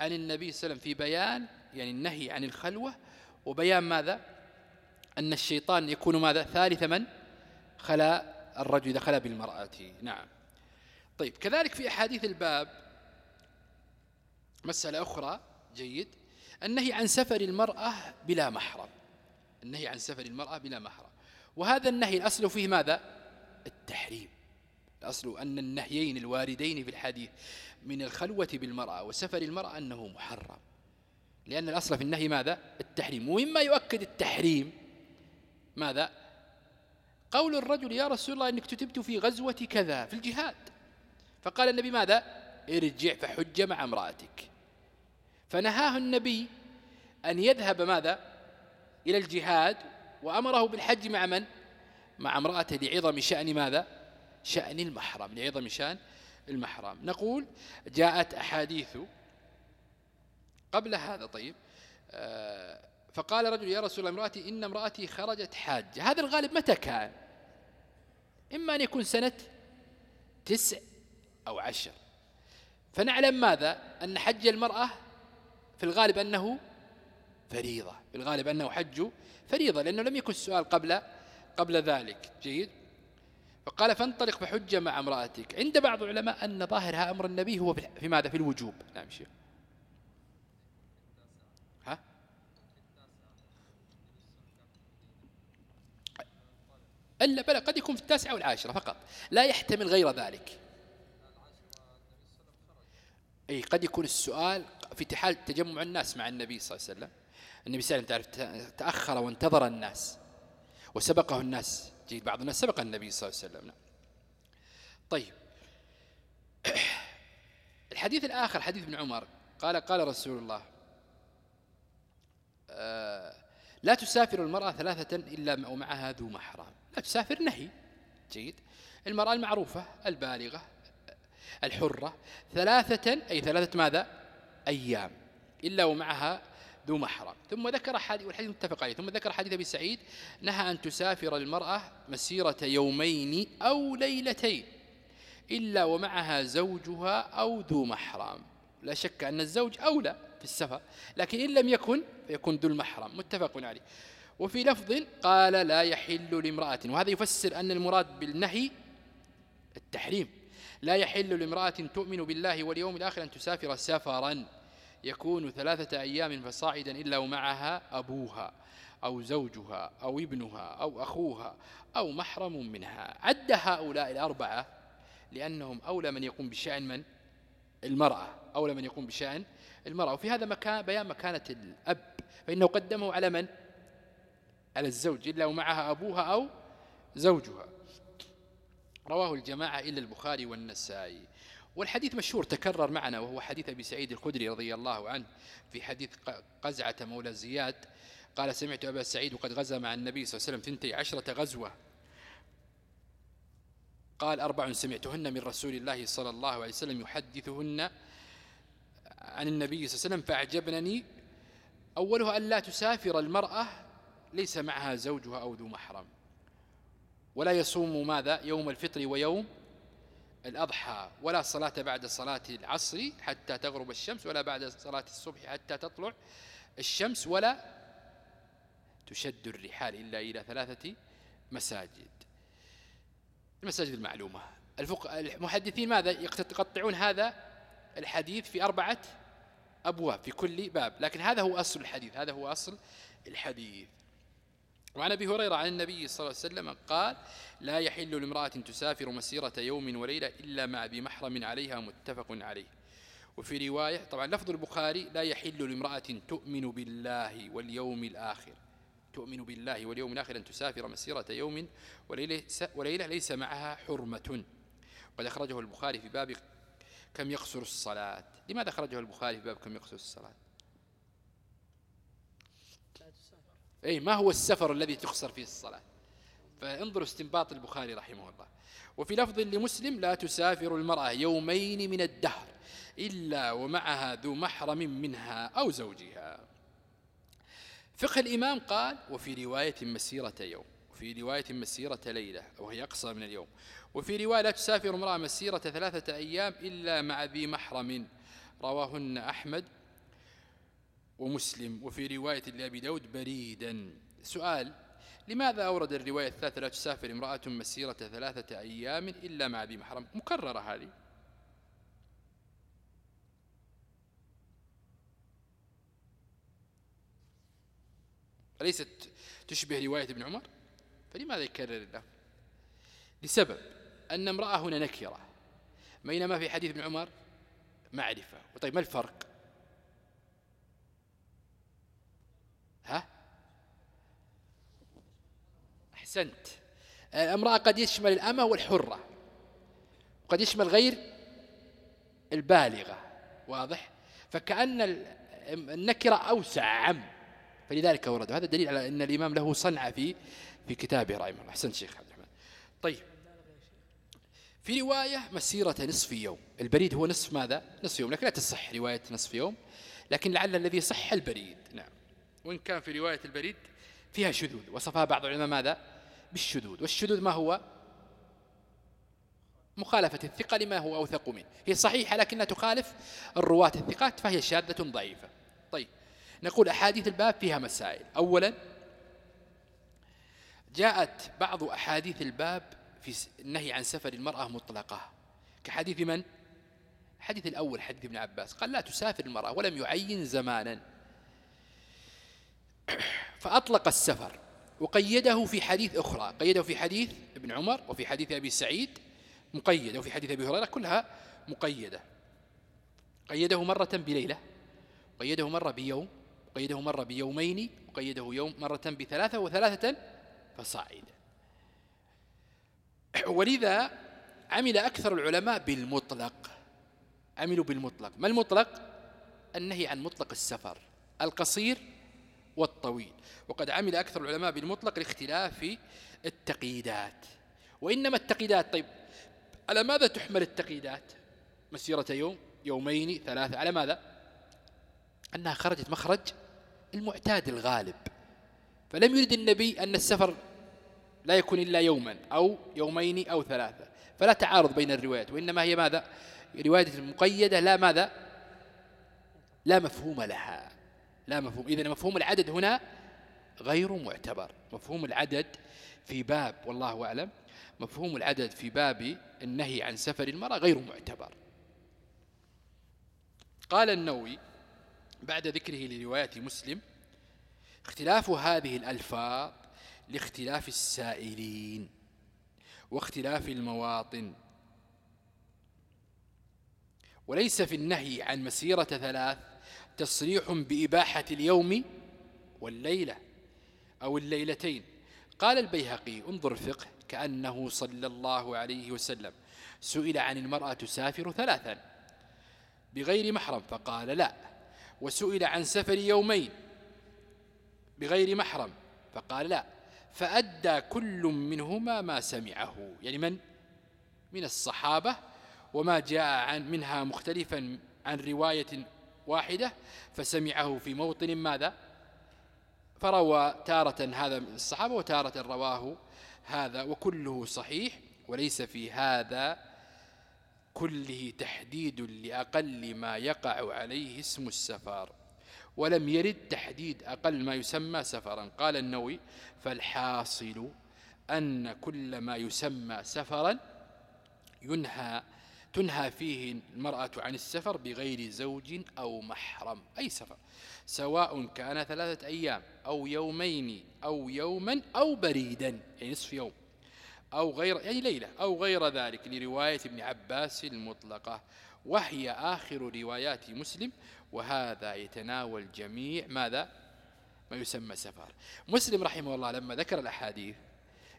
Speaker 2: عن النبي صلى الله عليه وسلم في بيان يعني النهي عن الخلوة وبيان ماذا؟ أن الشيطان يكون ماذا؟ ثالث من؟ خلا الرجل إذا خلا بالمرأة. نعم. طيب كذلك في أحاديث الباب مسألة أخرى جيد. النهي عن سفر المرأة بلا محرم. النهي عن سفر المرأة بلا محرم. وهذا النهي الأصل فيه ماذا؟ التحريم. الأصل أن النهيين الواردين في الحديث من الخلوة بالمرأة وسفر المرأة أنه محرم. لأن الأصل في النهي ماذا؟ التحريم. ومما يؤكد التحريم ماذا؟ قول الرجل يا رسول الله إنك كتبت في غزوة كذا في الجهاد. فقال النبي ماذا؟ ارجع فحج مع امرأتك. فنهاه النبي أن يذهب ماذا؟ إلى الجهاد وأمره بالحج مع من؟ مع امرأته لعظم شأن ماذا؟ شأن المحرم لعظم شأن المحرم. نقول جاءت أحاديث قبل هذا طيب آه، فقال رجل يا رسول الله امرأتي إن امرأتي خرجت حاجة. هذا الغالب متى كان؟ إما أن يكون سنة تسع أو عشر. فنعلم ماذا؟ أن حج المرأة في الغالب أنه فريضة في الغالب أنه حج فريضة لأنه لم يكن السؤال قبل قبل ذلك. جيد؟ فقال فانطلق فحج مع امرأتك. عند بعض العلماء أن ظاهر أمر النبي هو في ماذا؟ في الوجوب. نعم شيخ. ها؟ إلا بلى قد يكون في التاسعة والعاشرة فقط. لا يحتمل غير ذلك. أي قد يكون السؤال في حال تجمع الناس مع النبي صلى الله عليه وسلم. النبي صلى الله عليه وسلم تأخر وانتظر الناس وسبقه الناس. جيد بعض الناس سبق النبي صلى الله عليه وسلم. نعم. طيب. <clears throat> الحديث الآخر حديث ابن عمر قال قال رسول الله آه، لا تسافر المرأة ثلاثة إلا ومعها ذو محرم. لا تسافر نهي. جيد. المرأة المعروفة البالغة الحرة ثلاثة أي ثلاثة ماذا؟ أيام إلا ومعها ذو محرم. ثم ذكر حديث والحديث متفق عليه. ثم ذكر حديث أبي سعيد نهى أن تسافر المرأة مسيرة يومين أو ليلتين إلا ومعها زوجها أو ذو محرم. لا شك أن الزوج أولى في السفر لكن إن لم يكن فيكون ذو المحرم. متفق عليه. وفي لفظ قال لا يحل لامرأة وهذا يفسر أن المراد بالنهي التحريم. لا يحل لامرأة تؤمن بالله واليوم الآخر أن تسافر سفرا. يكون ثلاثة أيام فصاعدا إلا ومعها أبوها أو زوجها أو ابنها أو أخوها أو محرم منها. عد هؤلاء الأربعة لأنهم أولى من يقوم بشأن من؟ المرأة. أولى من يقوم بشأن المرأة. وفي هذا مكان بيان مكانة الأب. فإنه قدمه على من؟ على الزوج. إلا ومعها أبوها أو زوجها. رواه الجماعة إلا البخاري والنسائي. والحديث مشهور تكرر معنا وهو حديث أبي سعيد الخدري رضي الله عنه في حديث قزعة مولى زياد قال سمعت أبا سعيد وقد غزا مع النبي صلى الله عليه وسلم ثنتي عشرة غزوة. قال أربع سمعتهن من رسول الله صلى الله عليه وسلم يحدثهن عن النبي صلى الله عليه وسلم فأعجبنني أولها أن لا تسافر المرأة ليس معها زوجها أو ذو محرم. ولا يصوم ماذا؟ يوم الفطر ويوم الأضحى ولا صلاة بعد صلاة العصر حتى تغرب الشمس ولا بعد صلاة الصبح حتى تطلع الشمس ولا تشد الرحال إلا إلى ثلاثة مساجد. المساجد المعلومة. المحدثين ماذا يقطعون هذا الحديث في أربعة أبواب في كل باب لكن هذا هو أصل الحديث هذا هو أصل الحديث. وعن أبي هريرة عن النبي صلى الله عليه وسلم قال لا يحل لامرأة تسافر مسيرة يوم وليلة إلا مع ذي محرم عليها متفق عليه. وفي رواية طبعا لفظ البخاري لا يحل لامرأة تؤمن بالله واليوم الآخر. تؤمن بالله واليوم الآخر أن تسافر مسيرة يوم وليلة, وليلة ليس معها حرمة. وقد أخرجه البخاري في باب كم يقصر الصلاة. لماذا أخرجه البخاري في باب كم يقصر الصلاة؟ أي ما هو السفر الذي تخسر فيه الصلاة؟ فانظروا استنباط البخاري رحمه الله. وفي لفظ لمسلم لا تسافر المرأة يومين من الدهر إلا ومعها ذو محرم منها أو زوجها. فقه الإمام قال وفي رواية مسيرة يوم وفي رواية مسيرة ليلة وهي أقصى من اليوم. وفي رواية لا تسافر امرأة مسيرة ثلاثة أيام إلا مع ذي محرم رواهن أحمد ومسلم وفي رواية لأبي داود بريدا. سؤال لماذا أورد الرواية الثالثة لا تسافر امرأة مسيرة ثلاثة أيام إلا مع ذي محرم؟ مكررة هذه. أليست تشبه رواية ابن عمر؟ فلماذا يكرر الله لسبب أن امرأة هنا نكرة بينما في حديث ابن عمر؟ معرفة. طيب ما الفرق؟ ها؟ أحسنت. الامرأة قد يشمل الأمة والحرة وقد يشمل غير البالغة واضح؟ فكأن النكرة أوسع عم. فلذلك ورد هذا دليل على أن الإمام له صنعة في في كتابه رحمه الله. أحسنت شيخ عبد الرحمن. طيب. في رواية مسيرة نصف يوم. البريد هو نصف ماذا؟ نصف يوم لكن لا تصح رواية نصف يوم لكن لعل الذي صح البريد. نعم. وإن كان في رواية البريد فيها شذوذ. وصفها بعض العلماء ماذا؟ بالشذوذ. والشذوذ ما هو؟ مخالفة الثقة لما هو أوثق منه. هي صحيحة لكنها تخالف الرواة الثقات فهي شاذة ضعيفة. طيب نقول أحاديث الباب فيها مسائل. أولا جاءت بعض أحاديث الباب في النهي عن سفر المرأة مطلقة. كحديث من؟ الحديث الأول حديث ابن عباس. قال لا تسافر المرأة ولم يعين زمانا. فأطلق السفر. وقيده في حديث أخرى. قيده في حديث ابن عمر وفي حديث أبي سعيد. مقيدة وفي حديث أبي هريرة. كلها مقيدة. قيده مرة بليلة. قيده مرة بيوم. قيده مرة بيومين. وقيده يوم مرة بثلاثة وثلاثة فصاعدا ولذا عمل أكثر العلماء بالمطلق. عملوا بالمطلق. ما المطلق؟ النهي عن مطلق السفر. القصير والطويل. وقد عمل أكثر العلماء بالمطلق لاختلاف التقييدات. وإنما التقييدات طيب على ماذا تحمل التقييدات؟ مسيرة يوم يومين ثلاثة على ماذا؟ أنها خرجت مخرج المعتاد الغالب. فلم يرد النبي أن السفر لا يكون إلا يوما أو يومين أو ثلاثة. فلا تعارض بين الروايات وإنما هي ماذا؟ رواية المقيدة لا ماذا؟ لا مفهوم لها. لا مفهوم. إذن مفهوم العدد هنا غير معتبر. مفهوم العدد في باب والله أعلم. مفهوم العدد في باب النهي عن سفر المرأة غير معتبر. قال النووي بعد ذكره لرواية مسلم اختلاف هذه الألفاظ لاختلاف السائلين واختلاف المواطن. وليس في النهي عن مسيرة ثلاث تصريح بإباحة اليوم والليلة أو الليلتين. قال البيهقي انظر فقه كأنه صلى الله عليه وسلم. سئل عن المرأة تسافر ثلاثا بغير محرم فقال لا. وسئل عن سفر يومين بغير محرم فقال لا. فأدى كل منهما ما سمعه. يعني من؟ من الصحابة وما جاء عن منها مختلفا عن رواية واحدة فسمعه في موطن ماذا؟ فروى تارة هذا من الصحابة وتارة رواه هذا وكله صحيح وليس في هذا كله تحديد لأقل ما يقع عليه اسم السفر. ولم يرد تحديد أقل ما يسمى سفرا. قال النووي فالحاصل أن كل ما يسمى سفرا ينهى تنهى فيه المرأة عن السفر بغير زوج أو محرم أي سفر سواء كان ثلاثة أيام أو يومين أو يوما أو بريدا يعني نصف يوم أو غير يعني ليلة أو غير ذلك لرواية ابن عباس المطلقة وهي آخر روايات مسلم وهذا يتناول جميع ماذا؟ ما يسمى سفر. مسلم رحمه الله لما ذكر الأحاديث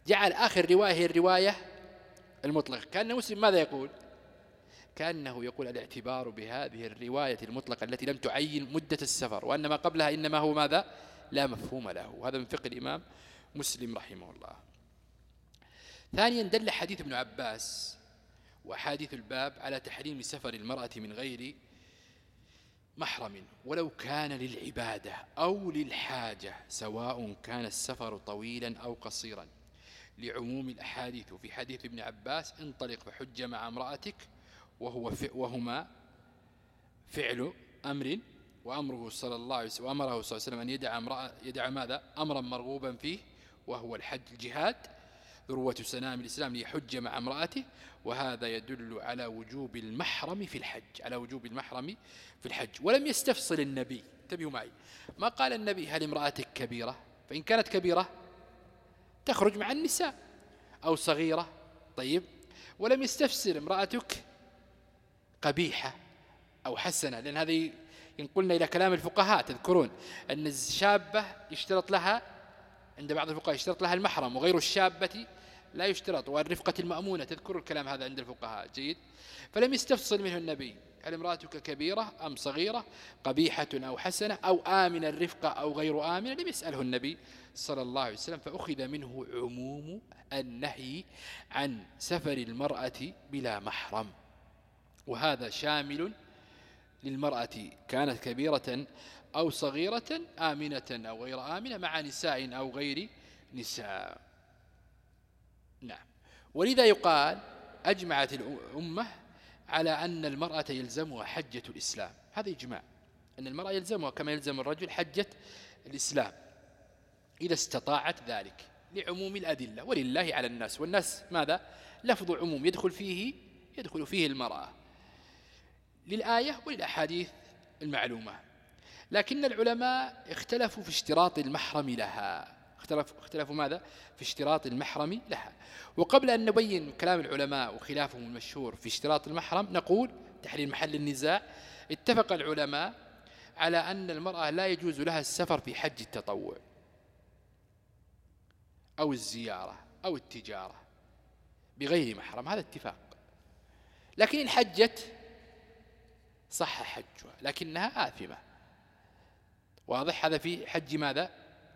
Speaker 2: جعل آخر رواية هي الرواية المطلقة كأن مسلم ماذا يقول؟ كأنه يقول الاعتبار بهذه الرواية المطلقة التي لم تعين مدة السفر وأن ما قبلها إنما هو ماذا؟ لا مفهوم له. هذا من فقه الإمام مسلم رحمه الله. ثانيا دل حديث ابن عباس وحادث الباب على تحريم سفر المرأة من غير محرم ولو كان للعبادة أو للحاجة سواء كان السفر طويلا أو قصيرا. لعموم الأحاديث. في حديث ابن عباس انطلق فحج مع امرأتك وهو وهما فعل أمر وأمره صلى الله عليه وسلم وأمره صلى الله عليه وسلم أن يدع, امرأة يدع ماذا؟ أمرا مرغوبا فيه وهو الحج الجهاد ذروة سنام الإسلام ليحج مع امرأته وهذا يدل على وجوب المحرم في الحج على وجوب المحرم في الحج. ولم يستفصل النبي انتبهوا معي ما قال النبي هل امرأتك كبيرة؟ فإن كانت كبيرة تخرج مع النساء أو صغيرة طيب. ولم يستفسر امرأتك قبيحة أو حسنة لأن هذه ينقلنا إلى كلام الفقهاء تذكرون أن الشابة يشترط لها عند بعض الفقهاء يشترط لها المحرم وغير الشابة لا يشترط والرفقة المأمونة تذكر الكلام هذا عند الفقهاء جيد؟ فلم يستفصل منه النبي هل امرأتك كبيرة أم صغيرة قبيحة أو حسنة أو آمن الرفقة أو غير آمنة لم يسأله النبي صلى الله عليه وسلم فأخذ منه عموم النهي عن سفر المرأة بلا محرم. وهذا شامل للمرأة كانت كبيرة أو صغيرة آمنة أو غير آمنة مع نساء أو غير نساء. نعم. ولذا يقال أجمعت الأمة على أن المرأة يلزمها حجة الإسلام. هذا إجماع. أن المرأة يلزمها كما يلزم الرجل حجة الإسلام. إذا استطاعت ذلك لعموم الأدلة. ولله على الناس. والناس ماذا؟ لفظ عموم. يدخل فيه يدخل فيه المرأة. للآية وللأحاديث المعلومة. لكن العلماء اختلفوا في اشتراط المحرم لها. اختلفوا, اختلفوا ماذا؟ في اشتراط المحرم لها. وقبل أن نبين كلام العلماء وخلافهم المشهور في اشتراط المحرم نقول تحليل محل النزاع اتفق العلماء على أن المرأة لا يجوز لها السفر في حج التطوع أو الزيارة أو التجارة بغير محرم. هذا اتفاق. لكن إن حجت صح حجها لكنها آثمة. واضح هذا في حج ماذا؟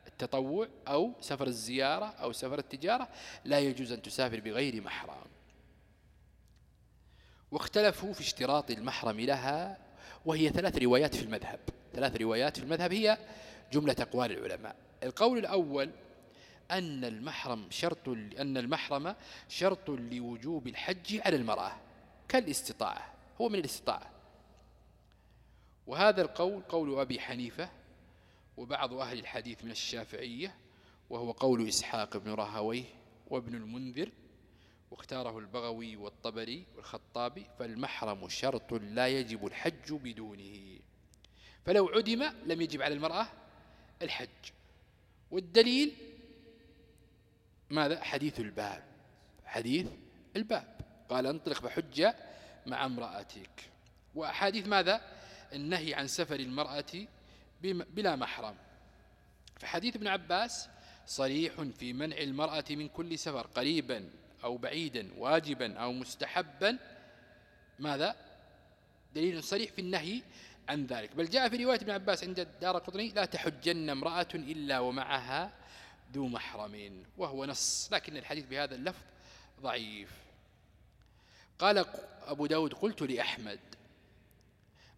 Speaker 2: التطوع أو سفر الزيارة أو سفر التجارة. لا يجوز أن تسافر بغير محرم. واختلفوا في اشتراط المحرم لها وهي ثلاث روايات في المذهب. ثلاث روايات في المذهب هي جملة أقوال العلماء. القول الأول أن المحرم شرط أن المحرم شرط لوجوب الحج على المرأة كالاستطاعة. هو من الاستطاعة. وهذا القول قول أبي حنيفة وبعض أهل الحديث من الشافعية وهو قول إسحاق بن راهويه وابن المنذر واختاره البغوي والطبري والخطابي فالمحرم شرط لا يجب الحج بدونه. فلو عدم لم يجب على المرأة الحج. والدليل ماذا؟ حديث الباب. حديث الباب. قال انطلق بحجة مع امرأتك. وأحاديث ماذا؟ النهي عن سفر المرأة بلا محرم. فحديث ابن عباس صريح في منع المرأة من كل سفر قريبا أو بعيدا واجبا أو مستحبا. ماذا؟ دليل صريح في النهي عن ذلك. بل جاء في رواية ابن عباس عند الدار القطني لا تحجن امرأة إلا ومعها ذو محرم وهو نص. لكن الحديث بهذا اللفظ ضعيف. قال أبو داود قلت لأحمد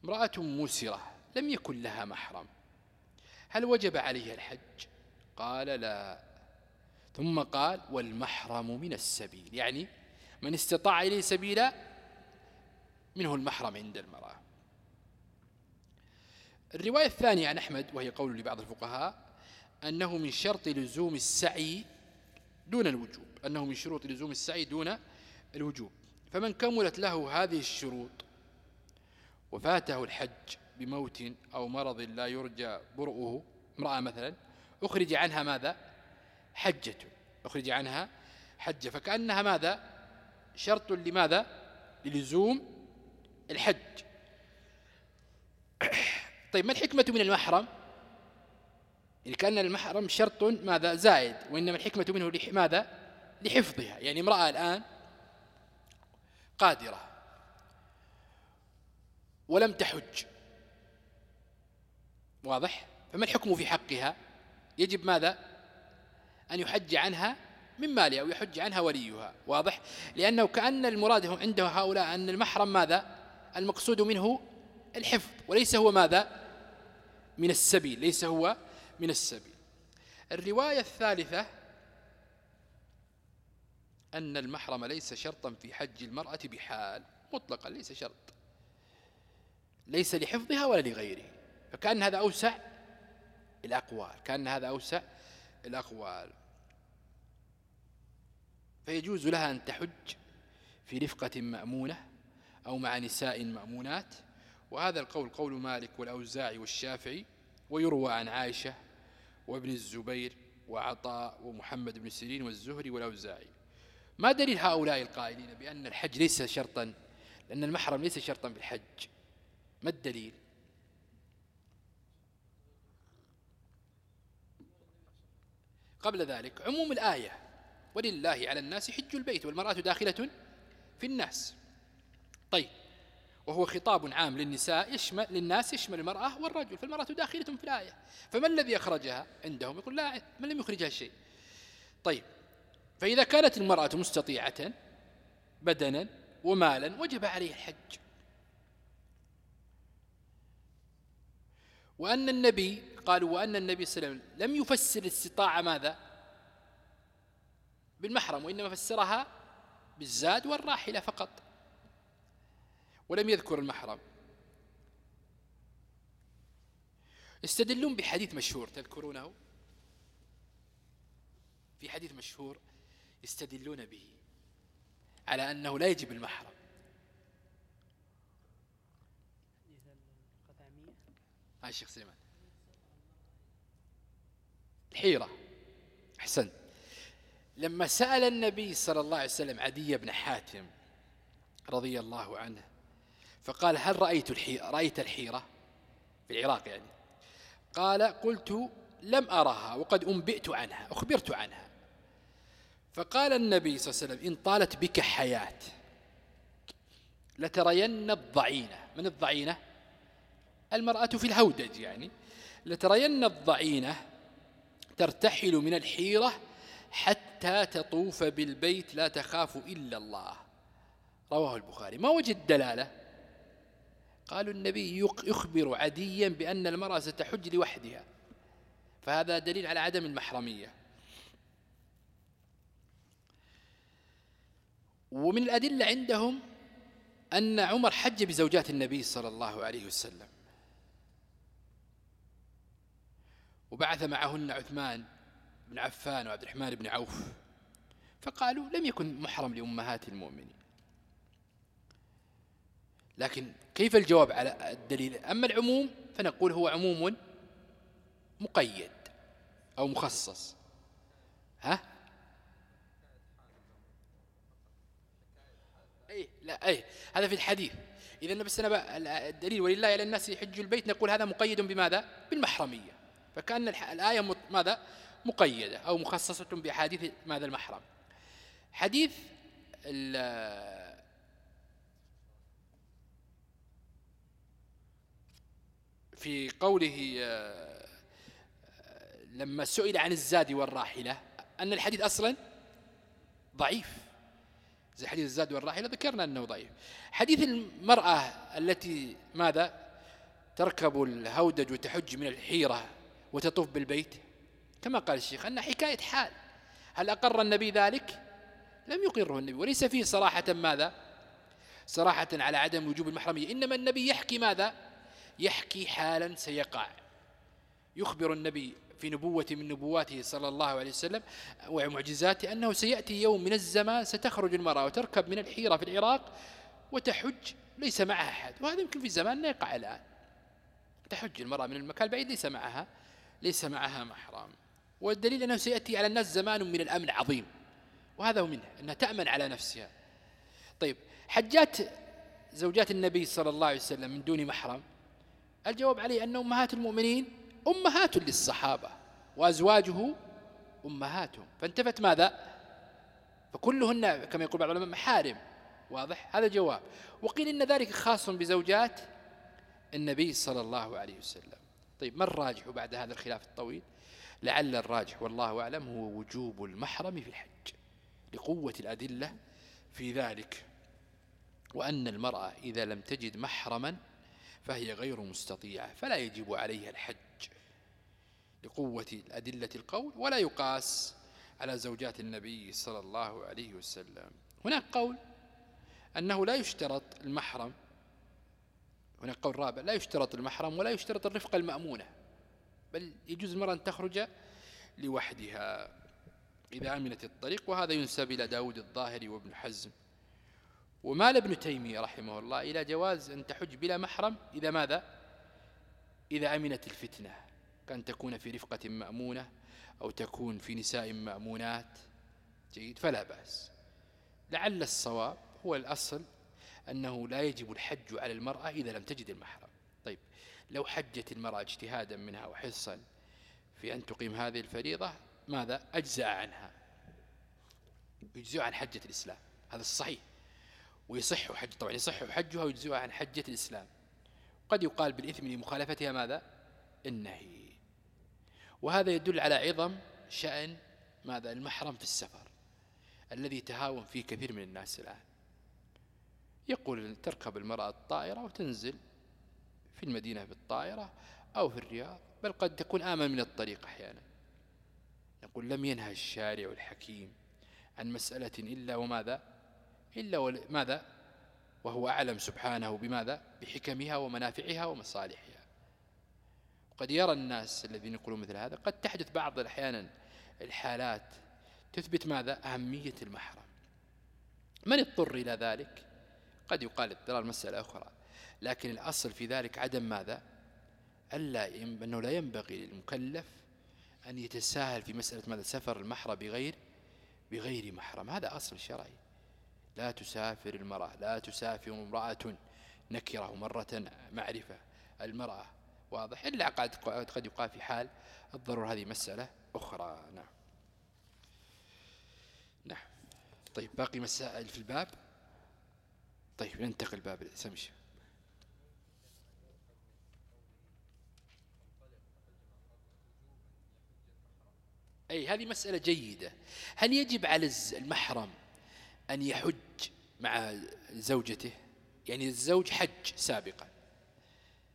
Speaker 2: امرأة مسرة لم يكن لها محرم. هل وجب عليها الحج؟ قال لا. ثم قال والمحرم من السبيل يعني من استطاع إليه سبيلا منه المحرم عند المرأة. الرواية الثانية عن أحمد وهي قول لبعض الفقهاء أنه من شرط لزوم السعي دون الوجوب أنه من شروط لزوم السعي دون الوجوب. فمن كملت له هذه الشروط وفاته الحج بموت أو مرض لا يرجى برؤه امرأة مثلا أخرج عنها ماذا؟ حجة. أخرج عنها حجة. فكأنها ماذا؟ شرط لماذا؟ للزوم الحج. <clears throat> طيب ما الحكمة من المحرم؟ يعني كأن المحرم شرط ماذا؟ زائد وإنما الحكمة منه ماذا؟ لحفظها. يعني امرأة الآن قادرة. ولم تحج. واضح؟ فما الحكم في حقها؟ يجب ماذا؟ أن يحج عنها من مالها أو يحج عنها وليها. واضح؟ لأنه كأن المراد عنده هؤلاء أن المحرم ماذا؟ المقصود منه الحفظ وليس هو ماذا؟ من السبيل ليس هو من السبيل. الرواية الثالثة أن المحرم ليس شرطا في حج المرأة بحال مطلقا ليس شرط. ليس لحفظها ولا لغيره. فكأن هذا أوسع الأقوال كأن هذا أوسع الأقوال. فيجوز لها أن تحج في رفقة مأمونة أو مع نساء مأمونات. وهذا القول قول مالك والأوزاعي والشافعي ويروى عن عائشة وابن الزبير وعطاء ومحمد بن سيرين والزهري والأوزاعي. ما دليل هؤلاء القائلين بأن الحج ليس شرطا لأن المحرم ليس شرطا في الحج. ما الدليل؟ قبل ذلك عموم الآية ولله على الناس حج البيت والمرأة داخلة في الناس. طيب وهو خطاب عام للنساء يشمل للناس يشمل المرأة والرجل فالمرأة داخلة في الآية. فما الذي أخرجها عندهم؟ يقول لا من لم يخرجها شيء. طيب فإذا كانت المرأة مستطيعة بدنا ومالا وجب عليه الحج. وأن النبي قالوا وأن النبي صلى الله عليه وسلم لم يفسر الاستطاعة ماذا؟ بالمحرم وإنما فسرها بالزاد والراحلة فقط. ولم يذكر المحرم. يستدلون بحديث مشهور تذكرونه؟ في حديث مشهور يستدلون به على أنه لا يجب المحرم. هاي الشيخ سليمان. الحيرة. أحسنت لما سأل النبي صلى الله عليه وسلم عدي بن حاتم رضي الله عنه فقال هل رأيت الحيرة رأيت الحيرة؟ في العراق يعني. قال قلت لم أرها وقد أنبئت عنها أخبرت عنها. فقال النبي صلى الله عليه وسلم إن طالت بك حياة لترين الضعينة. من الضعينة؟ المرأة في الهودج يعني. لترين الضعينة ترتحل من الحيرة حتى تطوف بالبيت لا تخاف إلا الله. رواه البخاري. ما وجد دلالة قالوا النبي يخبر عديا بأن المرأة ستحج لوحدها. فهذا دليل على عدم المحرمية. ومن الأدلة عندهم أن عمر حج بزوجات النبي صلى الله عليه وسلم. وبعث معهن عثمان بن عفان وعبد الرحمن بن عوف فقالوا لم يكن محرم لأمهات المؤمنين. لكن كيف الجواب على الدليل؟ أما العموم فنقول هو عموم مقيد أو مخصص. ها؟ أي لا أي هذا في الحديث. إذا بس أنا الدليل ولله على الناس يحج البيت نقول هذا مقيد بماذا؟ بالمحرمية. فكأن الآية ماذا؟ مقيدة أو مخصصة بأحاديث ماذا المحرم. حديث في قوله لما سئل عن الزاد والراحلة أن الحديث أصلا ضعيف. زي حديث الزاد والراحلة ذكرنا أنه ضعيف. حديث المرأة التي ماذا؟ تركب الهودج وتحج من الحيرة وتطوف بالبيت. كما قال الشيخ أن حكاية حال. هل أقر النبي ذلك؟ لم يقره النبي وليس فيه صراحة ماذا؟ صراحة على عدم وجوب المحرمية إنما النبي يحكي ماذا؟ يحكي حالا سيقع. يخبر النبي في نبوة من نبواته صلى الله عليه وسلم ومعجزاته أنه سيأتي يوم من الزمان ستخرج المرأة وتركب من الحيرة في العراق وتحج. ليس معها أحد. وهذا يمكن في زماننا يقع الآن. تحج المرأة من المكان البعيد ليس معها. ليس معها محرم. والدليل أنه سيأتي على الناس زمان من الأمن عظيم. وهذا هو منه أنها تأمن على نفسها. طيب حجات زوجات النبي صلى الله عليه وسلم من دون محرم الجواب عليه أن أمهات المؤمنين أمهات للصحابة وأزواجه أمهاتهم. فانتفت ماذا؟ فكلهن كما يقول بعض العلماء محارم. واضح؟ هذا جواب وقيل إن ذلك خاص بزوجات النبي صلى الله عليه وسلم. طيب ما الراجح بعد هذا الخلاف الطويل؟ لعل الراجح والله أعلم هو وجوب المحرم في الحج لقوة الأدلة في ذلك وأن المرأة إذا لم تجد محرما فهي غير مستطيعة فلا يجب عليها الحج لقوة أدلة القول ولا يقاس على زوجات النبي صلى الله عليه وسلم. هناك قول أنه لا يشترط المحرم هناك قول رابع لا يشترط المحرم ولا يشترط الرفقة المأمونة بل يجوز المرأة أن تخرج لوحدها إذا أمنت الطريق وهذا ينسب إلى داود الظاهري وابن حزم. ومال ابن تيمية رحمه الله إلى جواز أن تحج بلا محرم إذا ماذا؟ إذا أمنت الفتنة كأن تكون في رفقة مأمونة أو تكون في نساء مأمونات. جيد فلا بأس. لعل الصواب هو الأصل أنه لا يجب الحج على المرأة إذا لم تجد المحرم. طيب لو حجت المرأة اجتهادا منها وحرصا في أن تقيم هذه الفريضة ماذا؟ أجزأ عنها. يجزئ عن حجة الإسلام. هذا الصحيح ويصح حج طبعا يصح حجها ويجزئها عن حجة الإسلام. قد يقال بالإثم لمخالفتها ماذا؟ النهي. وهذا يدل على عظم شأن ماذا؟ المحرم في السفر الذي تهاون فيه كثير من الناس الآن. يقول تركب المرأة الطائرة وتنزل في المدينة بالطائرة أو في الرياض بل قد تكون آمن من الطريق أحيانا. يقول لم ينهى الشارع الحكيم عن مسألة إلا وماذا؟ إلا ماذا؟ وهو أعلم سبحانه بماذا؟ بحكمها ومنافعها ومصالحها. قد يرى الناس الذين يقولون مثل هذا قد تحدث بعض الأحيان الحالات تثبت ماذا؟ أهمية المحرم. من اضطر إلى ذلك؟ قد يقال اضطرار مسألة أخرى. لكن الأصل في ذلك عدم ماذا؟ ألا أنه لا ينبغي للمكلف أن يتساهل في مسألة ماذا؟ سفر المحرم بغير بغير محرم. هذا أصل شرعي. لا تسافر المرأة لا تسافر امرأة نكرة مرة معرفة. المرأة واضح. إلا قد قد يقال في حال الضرورة هذه مسألة أخرى. نعم. نعم. طيب باقي مسائل في الباب؟ طيب ننتقل باب سمش أي هذه مسألة جيدة. هل يجب على المحرم أن يحج مع زوجته؟ يعني الزوج حج سابقا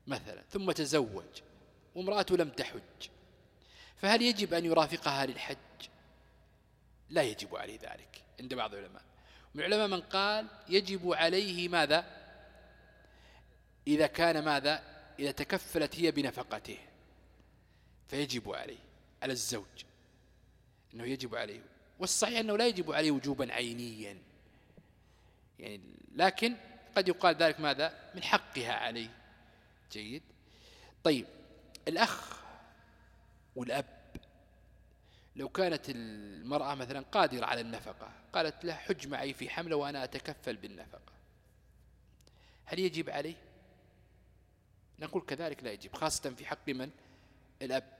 Speaker 2: مثلا ثم تزوج وامرأته لم تحج. فهل يجب أن يرافقها للحج؟ لا يجب عليه ذلك عند بعض العلماء. من العلماء من قال يجب عليه ماذا؟ إذا كان ماذا؟ إذا تكفلت هي بنفقته. فيجب عليه على الزوج أنه يجب عليه. والصحيح أنه لا يجب عليه وجوبا عينيا. يعني لكن قد يقال ذلك ماذا؟ من حقها عليه. جيد. طيب الأخ والأب لو كانت المرأة مثلا قادرة على النفقة قالت له حج معي في حملة وأنا أتكفل بالنفقة. هل يجب عليه نقول كذلك لا يجب خاصة في حق من؟ الأب.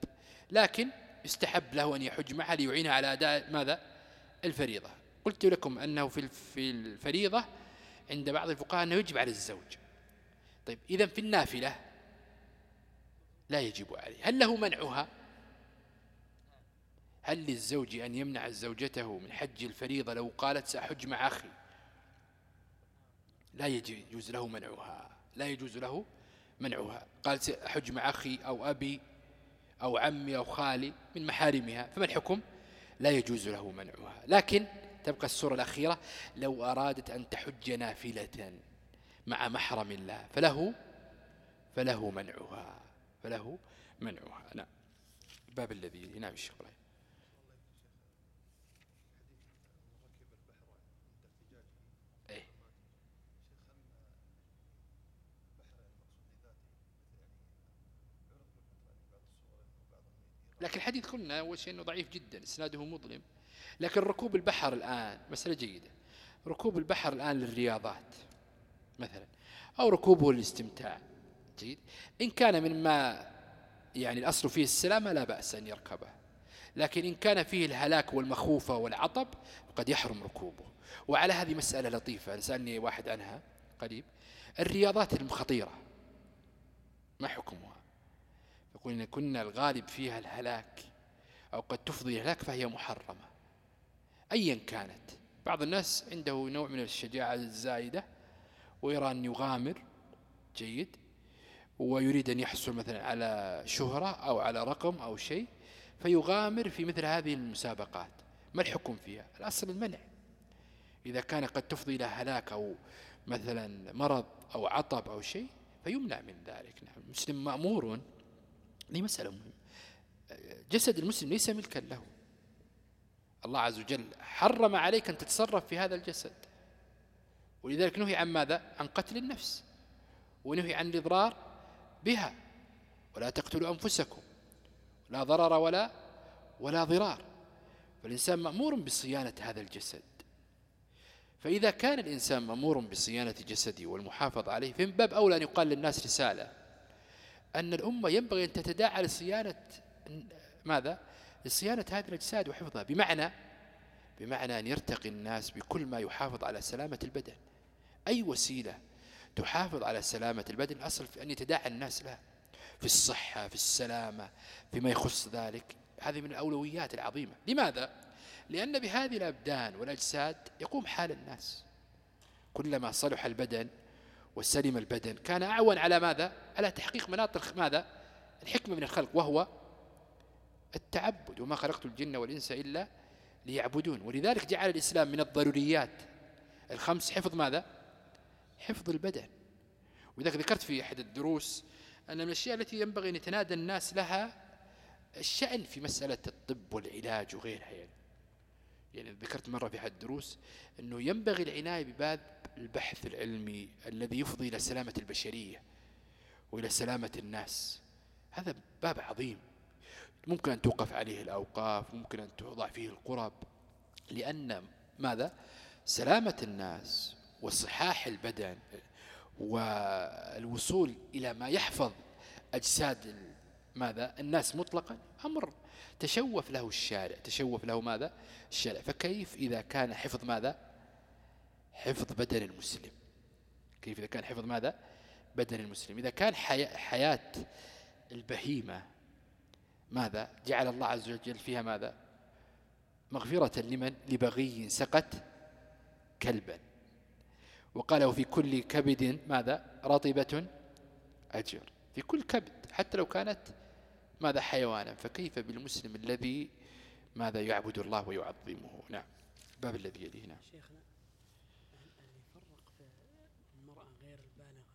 Speaker 2: لكن يستحب له أن يحج معها ليعينها على أداء ماذا؟ الفريضة. قلت لكم أنه في الفريضة عند بعض الفقهاء أنه يجب على الزوج. طيب إذا في النافلة لا يجب عليه. هل له منعها؟ هل للزوج أن يمنع زوجته من حج الفريضة لو قالت سأحج مع أخي؟ لا يجوز له منعها. لا يجوز له منعها. قال سأحج مع أخي أو أبي أو عمي أو خالي من محارمها فما الحكم؟ لا يجوز له منعها. لكن تبقى السورة الأخيرة لو أرادت أن تحج نافلة مع محرم الله فله فله منعها. فله منعها. نعم. الباب الذي نعم الشيخ لكن الحديث قلنا أول شيء أنه ضعيف جدا إسناده مظلم. لكن ركوب البحر الآن مسألة جيدة. ركوب البحر الآن للرياضات مثلا أو ركوبه للاستمتاع. جيد؟ إن كان مما يعني الأصل فيه السلامة لا بأس أن يركبه. لكن إن كان فيه الهلاك والمخوفة والعطب قد يحرم ركوبه. وعلى هذه مسألة لطيفة سألني واحد عنها قريب. الرياضات الخطيرة ما حكمها؟ يقول إن كنا الغالب فيها الهلاك أو قد تفضي الهلاك فهي محرمة. أيا كانت. بعض الناس عنده نوع من الشجاعة الزايدة ويرى أن يغامر جيد ويريد أن يحصل مثلا على شهرة أو على رقم أو شيء فيغامر في مثل هذه المسابقات. ما الحكم فيها؟ الأصل المنع. إذا كان قد تفضي إلى هلاك أو مثلا مرض أو عطب أو شيء فيمنع من ذلك. نعم المسلم مأمور هذه مسألة مهمة. جسد المسلم ليس ملكا له. الله عز وجل حرم عليك أن تتصرف في هذا الجسد. ولذلك نهي عن ماذا؟ عن قتل النفس. ونهي عن الإضرار بها. ولا تقتلوا أنفسكم. لا ضرر ولا ولا ضرار. فالإنسان مأمور بصيانة هذا الجسد. فإذا كان الإنسان مأمور بصيانة جسده والمحافظة عليه فمن باب أولى أن يقال للناس رسالة. أن الأمة ينبغي أن تتداعى لصيانة ماذا؟ لصيانة هذه الأجساد وحفظها. بمعنى بمعنى أن يرتقي الناس بكل ما يحافظ على سلامة البدن. أي وسيلة تحافظ على سلامة البدن؟ أصل في أن يتداعى الناس لها. في الصحة في السلامة فيما يخص ذلك. هذه من الأولويات العظيمة. لماذا؟ لأن بهذه الأبدان والأجساد يقوم حال الناس. كلما صلح البدن وسلم البدن. كان أعون على ماذا؟ على تحقيق مناط ماذا؟ الحكمة من الخلق وهو التعبد. وما خلقت الجن والإنس إلا ليعبدون. ولذلك جعل الإسلام من الضروريات. الخمس حفظ ماذا؟ حفظ البدن. ولذلك ذكرت في أحد الدروس أن من الأشياء التي ينبغي أن يتنادى الناس لها الشأن في مسألة الطب والعلاج وغيرها يعني. يعني ذكرت مرة في أحد الدروس أنه ينبغي العناية بباب البحث العلمي الذي يفضي إلى سلامة البشرية وإلى سلامة الناس. هذا باب عظيم. ممكن أن توقف عليه الأوقاف ممكن أن توضع فيه القرب. لأن ماذا؟ سلامة الناس وصحاح البدن والوصول إلى ما يحفظ أجساد ماذا؟ الناس مطلقا. أمر. تشوف له الشارع. تشوف له ماذا؟ الشارع. فكيف إذا كان حفظ ماذا؟ حفظ بدن المسلم. كيف إذا كان حفظ ماذا؟ بدن المسلم. إذا كان حياة البهيمة ماذا؟ جعل الله عز وجل فيها ماذا؟ مغفرة لمن؟ لبغي سقت كلبا. وقال وفي كل كبد ماذا؟ رطبة أجر. في كل كبد. حتى لو كانت ماذا حيوانا؟ فكيف بالمسلم الذي ماذا يعبد الله ويعظمه؟ نعم. باب الذي يليه نعم. شيخنا
Speaker 1: اللي يفرق في المرأة غير البالغة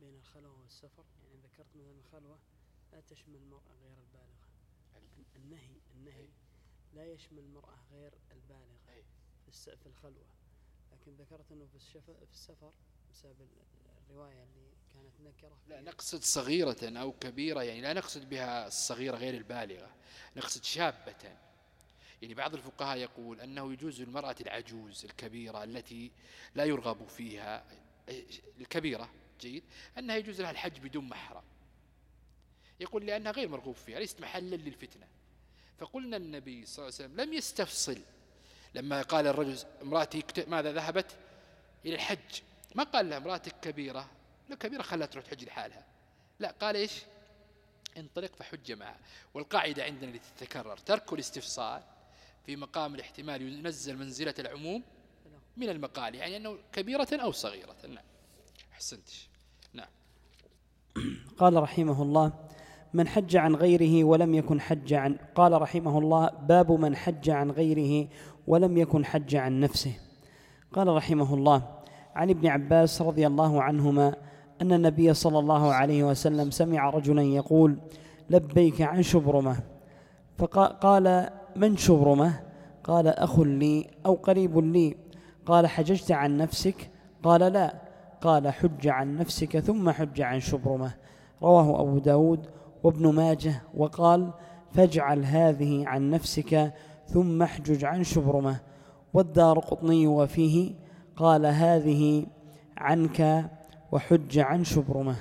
Speaker 1: بين الخلوة والسفر؟ يعني ذكرت مثلا الخلوة لا تشمل المرأة غير البالغة. النهي النهي لا يشمل المرأة غير البالغة في الخلوة. لكن ذكرت أنه في السفر بسبب الرواية اللي كانت نكرة
Speaker 2: لا نقصد صغيرة أو كبيرة يعني لا نقصد بها الصغيرة غير البالغة نقصد شابة. يعني بعض الفقهاء يقول أنه يجوز للمرأة العجوز الكبيرة التي لا يرغب فيها الكبيرة جيد أنها يجوز لها الحج بدون محرم. يقول لأنها غير مرغوب فيها ليست محلا للفتنة. فقلنا النبي صلى الله عليه وسلم لم يستفصل. لما قال الرجل امرأتي ماذا ذهبت إلى الحج؟ ما قال لها امرأتك كبيرة لا كبيرة خلها تروح تحج لحالها. لا قال إيش؟ انطلق فحج معها. والقاعدة عندنا التي تتكرر ترك الاستفصال في مقام الاحتمال ينزل منزلة العموم من المقال يعني أنه كبيرة أو صغيرة. نعم. أحسنت. نعم. <coughs>
Speaker 1: قال رحمه الله من حج عن غيره ولم يكن حج عن قال رحمه الله باب من حج عن غيره ولم يكن حج عن نفسه. قال رحمه الله عن ابن عباس رضي الله عنهما أن النبي صلى الله عليه وسلم سمع رجلا يقول لبيك عن شبرمة. فقال من شبرمة؟ قال أخ لي أو قريب لي. قال حججت عن نفسك؟ قال لا. قال حج عن نفسك ثم حج عن شبرمة. رواه أبو داود وابن ماجه وقال فاجعل هذه عن نفسك ثم احجج عن شبرمة. والدار قطني وفيه قال هذه عنك وحج عن شبرمة.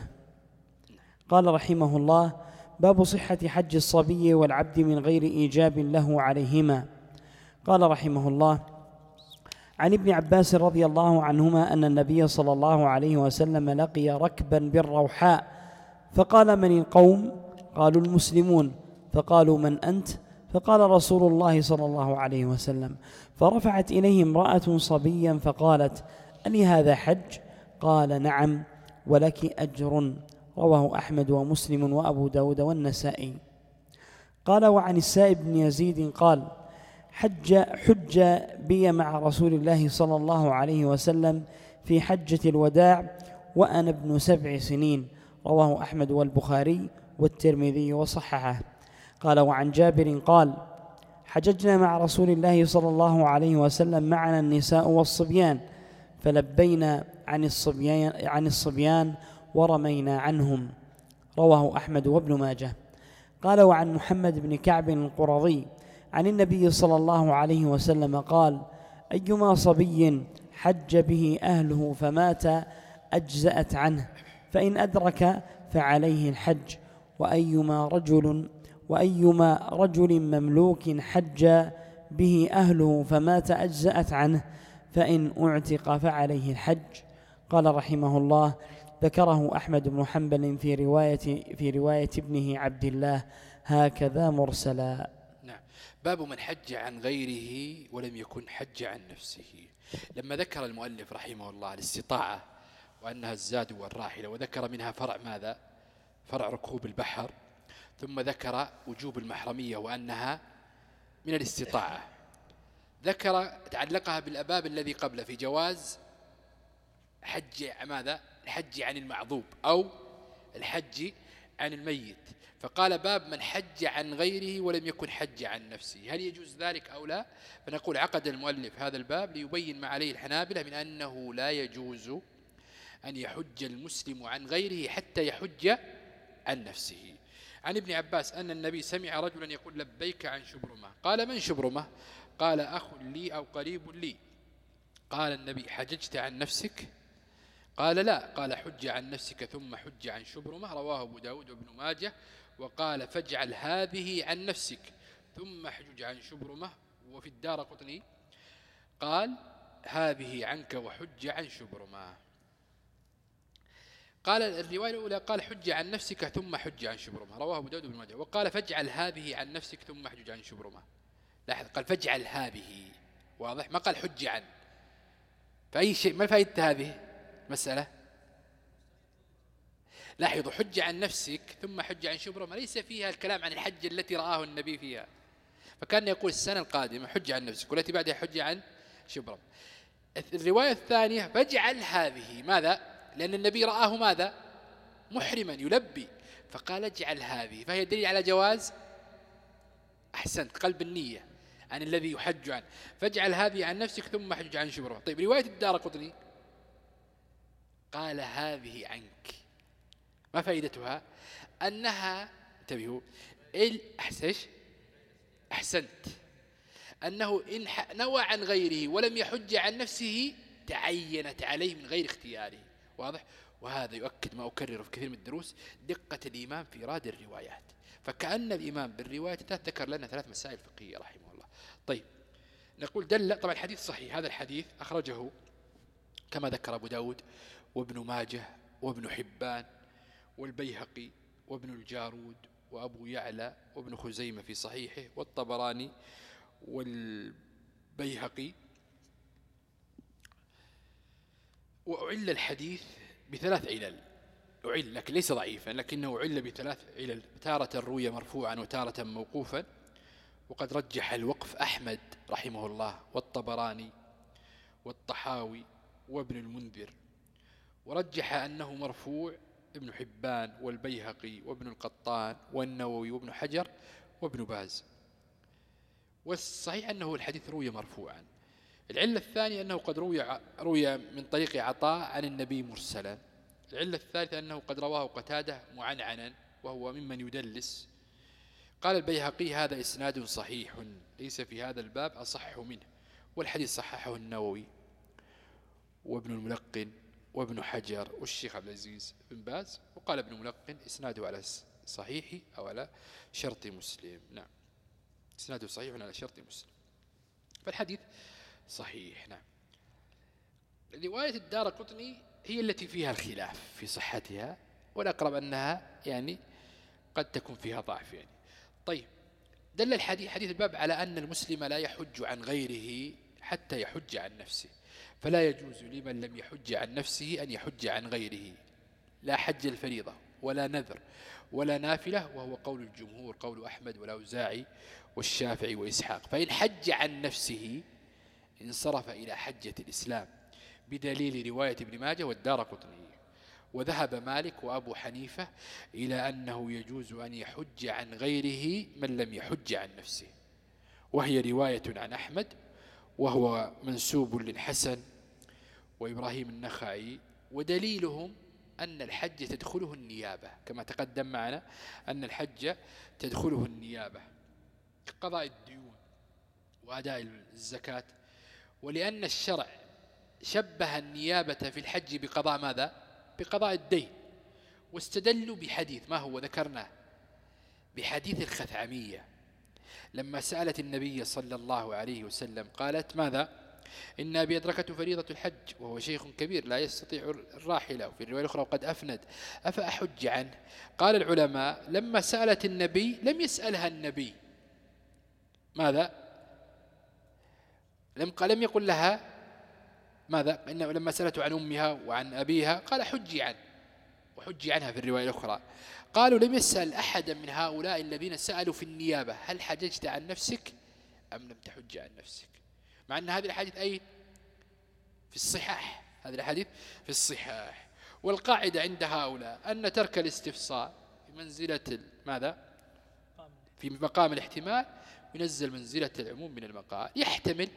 Speaker 1: قال رحمه الله باب صحة حج الصبي والعبد من غير إيجاب له عليهما. قال رحمه الله عن ابن عباس رضي الله عنهما أن النبي صلى الله عليه وسلم لقي ركبا بالروحاء فقال من القوم؟ قالوا المسلمون. فقالوا من أنت؟ فقال رسول الله صلى الله عليه وسلم. فرفعت إليه امرأة صبيا فقالت ألي هذا حج؟ قال نعم ولك أجر رواه أحمد ومسلم وأبو داود والنسائي. قال وعن السائب بن يزيد قال حج حج بي مع رسول الله صلى الله عليه وسلم في حجة الوداع وأنا ابن سبع سنين رواه أحمد والبخاري والترمذي وصححه. قال وعن جابر قال حججنا مع رسول الله صلى الله عليه وسلم معنا النساء والصبيان فلبينا عن الصبيان عن الصبيان ورمينا عنهم. رواه أحمد وابن ماجه. قال وعن محمد بن كعب القرظي عن النبي صلى الله عليه وسلم قال أيما صبي حج به أهله فمات أجزأت عنه فإن أدرك فعليه الحج. وأيما رجل وأيما رجل مملوك حج به أهله فمات أجزأت عنه فإن أعتق فعليه الحج. قال رحمه الله ذكره أحمد بن حنبل في رواية في رواية ابنه عبد الله هكذا مرسلا.
Speaker 2: نعم. باب من حج عن غيره ولم يكن حج عن نفسه. لما ذكر المؤلف رحمه الله الاستطاعة وأنها الزاد والراحلة وذكر منها فرع ماذا؟ فرع ركوب البحر. ثم ذكر وجوب المحرمية وأنها من الاستطاعة. ذكر تعلقها بالأباب الذي قبل في جواز حج ماذا؟ الحج عن المعذوب أو الحج عن الميت. فقال باب من حج عن غيره ولم يكن حج عن نفسه. هل يجوز ذلك أو لا؟ فنقول عقد المؤلف هذا الباب ليبين ما عليه الحنابلة من أنه لا يجوز أن يحج المسلم عن غيره حتى يحج عن نفسه. عن ابن عباس أن النبي سمع رجلا يقول لبيك عن شبرمة. قال من شبرمة؟ قال أخ لي أو قريب لي. قال النبي حججت عن نفسك؟ قال لا قال حج عن نفسك ثم حج عن شبرمة رواه أبو داود وابن ماجه وقال فاجعل هذه عن نفسك ثم حج عن شبرمة وفي الدار قطني قال هذه عنك وحج عن شبرمة قال الرواية الأولى قال حج عن نفسك ثم حج عن شبرمة رواه أبو داود بن ماجه وقال فاجعل هذه عن نفسك ثم حج عن شبرمة لاحظ قال فاجعل هذه واضح؟ ما قال حج عن فأي شيء ما فائدة هذه؟ مسألة. لاحظوا حج عن نفسك ثم حج عن شبرة ليس فيها الكلام عن الحج التي رآه النبي فيها. فكان يقول السنة القادمة حج عن نفسك والتي بعدها حج عن شبرة الرواية الثانية فاجعل هذه. ماذا؟ لأن النبي رآه ماذا؟ محرما يلبي. فقال اجعل هذه. فهي دليل على جواز أحسنت قلب النية عن الذي يحج عنه. فاجعل هذه عن نفسك ثم حج عن شبره طيب رواية الدار قطني. قال هذه عنك. ما فائدتها؟ أنها انتبهوا أحسش أحسنت. أنه إن نوى عن غيره ولم يحج عن نفسه تعينت عليه من غير اختياره. واضح؟ وهذا يؤكد ما أكرره في كثير من الدروس دقة الإمام في إراد الروايات. فكأن الإمام بالروايات ذكر لنا ثلاث مسائل فقهية رحمه الله. طيب نقول دل طبعا الحديث صحيح. هذا الحديث أخرجه كما ذكر أبو داود وابن ماجه وابن حبان والبيهقي وابن الجارود وأبو يعلى وابن خزيمة في صحيحه والطبراني والبيهقي. وأعل الحديث بثلاث علل. أعل لكن ليس ضعيفا لكنه أعل بثلاث علل تارة روي مرفوعا وتارة موقوفا. وقد رجح الوقف أحمد رحمه الله والطبراني والطحاوي وابن المنذر. ورجح أنه مرفوع ابن حبان والبيهقي وابن القطان والنووي وابن حجر وابن باز. والصحيح أنه الحديث روي مرفوعا. العلة الثانية أنه قد روي, روي من طريق عطاء عن النبي مرسلا. العلة الثالثة أنه قد رواه قتادة معنعنا وهو ممن يدلس. قال البيهقي هذا إسناد صحيح ليس في هذا الباب أصح منه والحديث صححه النووي وابن الملقن وابن حجر والشيخ عبد العزيز بن باز وقال ابن الملقن إسناده على صحيح أو على شرط مسلم. نعم. إسناده صحيح على شرط مسلم. فالحديث صحيح. نعم. رواية الدار قطني هي التي فيها الخلاف في صحتها والأقرب أنها يعني قد تكون فيها ضعف يعني. طيب دل الحديث حديث الباب على أن المسلم لا يحج عن غيره حتى يحج عن نفسه. فلا يجوز لمن لم يحج عن نفسه أن يحج عن غيره. لا حج الفريضة ولا نذر ولا نافلة وهو قول الجمهور قول أحمد والأوزاعي والشافعي وإسحاق. فإن حج عن نفسه انصرف إلى حجة الإسلام بدليل رواية ابن ماجه والدار قطني. وذهب مالك وأبو حنيفة إلى أنه يجوز أن يحج عن غيره من لم يحج عن نفسه. وهي رواية عن أحمد وهو منسوب للحسن وإبراهيم النخعي ودليلهم أن الحج تدخله النيابة. كما تقدم معنا أن الحج تدخله النيابة. قضاء الديون وأداء الزكاة. ولأن الشرع شبه النيابة في الحج بقضاء ماذا؟ بقضاء الدين. واستدلوا بحديث ما هو؟ ذكرناه. بحديث الخثعمية. لما سألت النبي صلى الله عليه وسلم قالت ماذا؟ إن أبي أدركته فريضة الحج وهو شيخ كبير لا يستطيع الراحلة وفي الرواية الأخرى وقد أفند. أفأحج عنه؟ قال العلماء لما سألت النبي لم يسألها النبي. ماذا؟ لم قال لم يقل لها. ماذا؟ إنه لما سألته عن أمها وعن أبيها قال حجي عنه. وحجي عنها في الرواية الأخرى. قالوا لم يسأل أحدا من هؤلاء الذين سألوا في النيابة هل حججت عن نفسك أم لم تحج عن نفسك؟ مع أن هذه الحديث أي؟ في الصحاح. هذه الحديث في الصحاح. والقاعدة عند هؤلاء أن ترك الاستفصال في منزلة ماذا؟ في مقام الاحتمال ينزل منزلة العموم من المقال يحتمل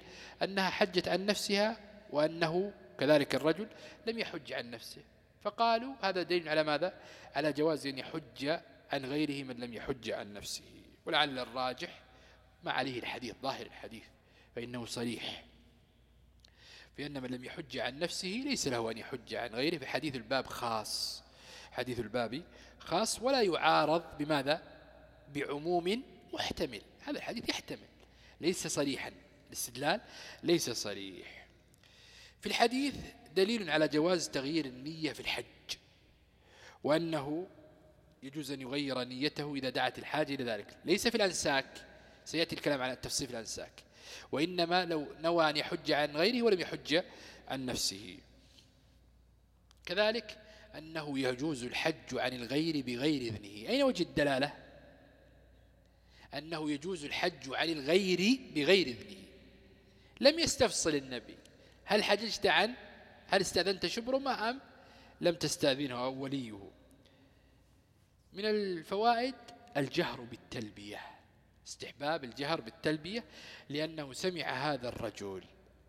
Speaker 2: أنها حجت عن نفسها وأنه كذلك الرجل لم يحج عن نفسه. فقالوا هذا دليل على ماذا؟ على جواز أن يحج عن غيره من لم يحج عن نفسه. ولعل الراجح ما عليه الحديث ظاهر الحديث. فإنه صريح. بأن من لم يحج عن نفسه ليس له أن يحج عن غيره. في حديث الباب خاص. حديث الباب خاص. ولا يعارض بماذا؟ بعموم محتمل. هذا الحديث يحتمل. ليس صريحا. الاستدلال ليس صريح. في الحديث دليل على جواز تغيير النية في الحج. وأنه يجوز أن يغير نيته إذا دعت الحاجة إلى ذلك. ليس في الأنساك. سيأتي الكلام عن التفصيل في الأنساك. وإنما لو نوى أن يحج عن غيره ولم يحج عن نفسه. كذلك أنه يجوز الحج عن الغير بغير إذنه. أين وجه الدلالة؟ أنه يجوز الحج عن الغير بغير إذنه. لم يستفصل النبي. هل حججت عن هل استأذنت شبرمة أم لم تستأذنه وليه من الفوائد الجهر بالتلبية. استحباب الجهر بالتلبية لأنه سمع هذا الرجل.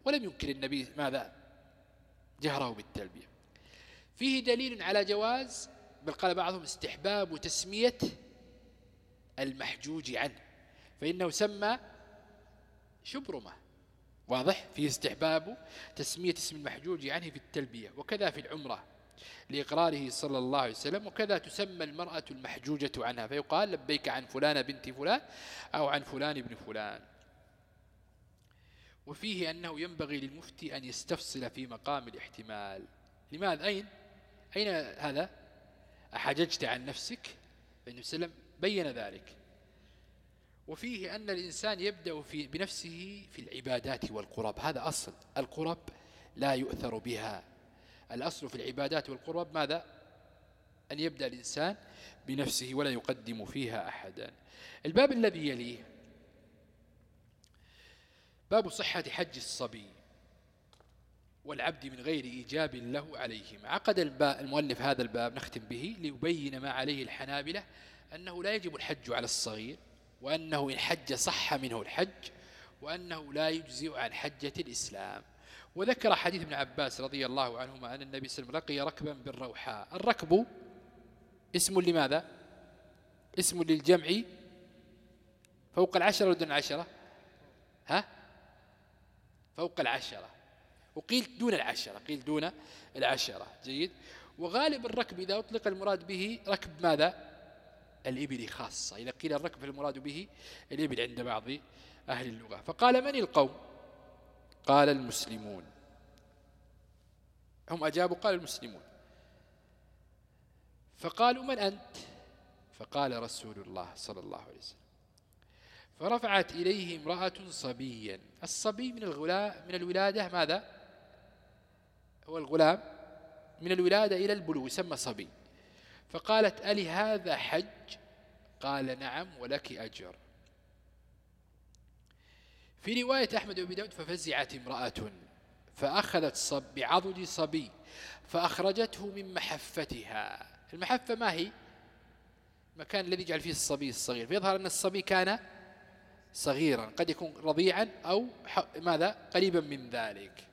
Speaker 2: ولم ينكر النبي ماذا؟ جهره بالتلبية. فيه دليل على جواز بل قال بعضهم استحباب تسمية المحجوج عنه. فإنه سمى شبرمة. واضح؟ فيه استحباب تسمية اسم المحجوج عنه في التلبية. وكذا في العمرة. لإقراره صلى الله عليه وسلم وكذا تسمى المرأة المحجوجة عنها. فيقال لبيك عن فلان بنت فلان أو عن فلان ابن فلان. وفيه أنه ينبغي للمفتي أن يستفصل في مقام الاحتمال. لماذا أين؟ أين هذا؟ أحججت عن نفسك؟ فإنه وسلم بين ذلك. وفيه أن الإنسان يبدأ في بنفسه في العبادات والقرب. هذا أصل. القرب لا يؤثر بها. الأصل في العبادات والقرب ماذا؟ أن يبدأ الإنسان بنفسه ولا يقدم فيها أحدا. الباب الذي يليه باب صحة حج الصبي والعبد من غير إيجاب له عليهم عقد المؤلف هذا الباب نختم به ليبين ما عليه الحنابلة أنه لا يجب الحج على الصغير وأنه إن حج صح منه الحج وأنه لا يجزئ عن حجة الإسلام. وذكر حديث ابن عباس رضي الله عنهما أن النبي صلى الله عليه وسلم لقي ركبا بالروحاء. الركب اسم لماذا؟ اسم للجمع فوق العشرة ودون العشرة ها؟ فوق العشرة. وقيل دون العشرة قيل دون العشرة. جيد. وغالب الركب إذا أطلق المراد به ركب ماذا؟ الإبل خاصة. إذا قيل الركب فالمراد به الإبل عند بعض أهل اللغة. فقال من القوم؟ قال المسلمون. هم أجابوا قال المسلمون. فقالوا من أنت؟ فقال رسول الله صلى الله عليه وسلم. فرفعت إليه امرأة صبيا. الصبي من الغلاء من الولادة ماذا؟ هو الغلام. من الولادة إلى البلوغ يسمى صبي. فقالت ألي هذا حج؟ قال نعم ولك أجر. في رواية أحمد بن داود ففزعت امرأة فأخذت صب بعضد صبي فأخرجته من محفتها. المحفة ما هي؟ المكان الذي يجعل فيه الصبي الصغير. فيظهر أن الصبي كان صغيرا قد يكون رضيعا أو ماذا؟ قريبا من ذلك.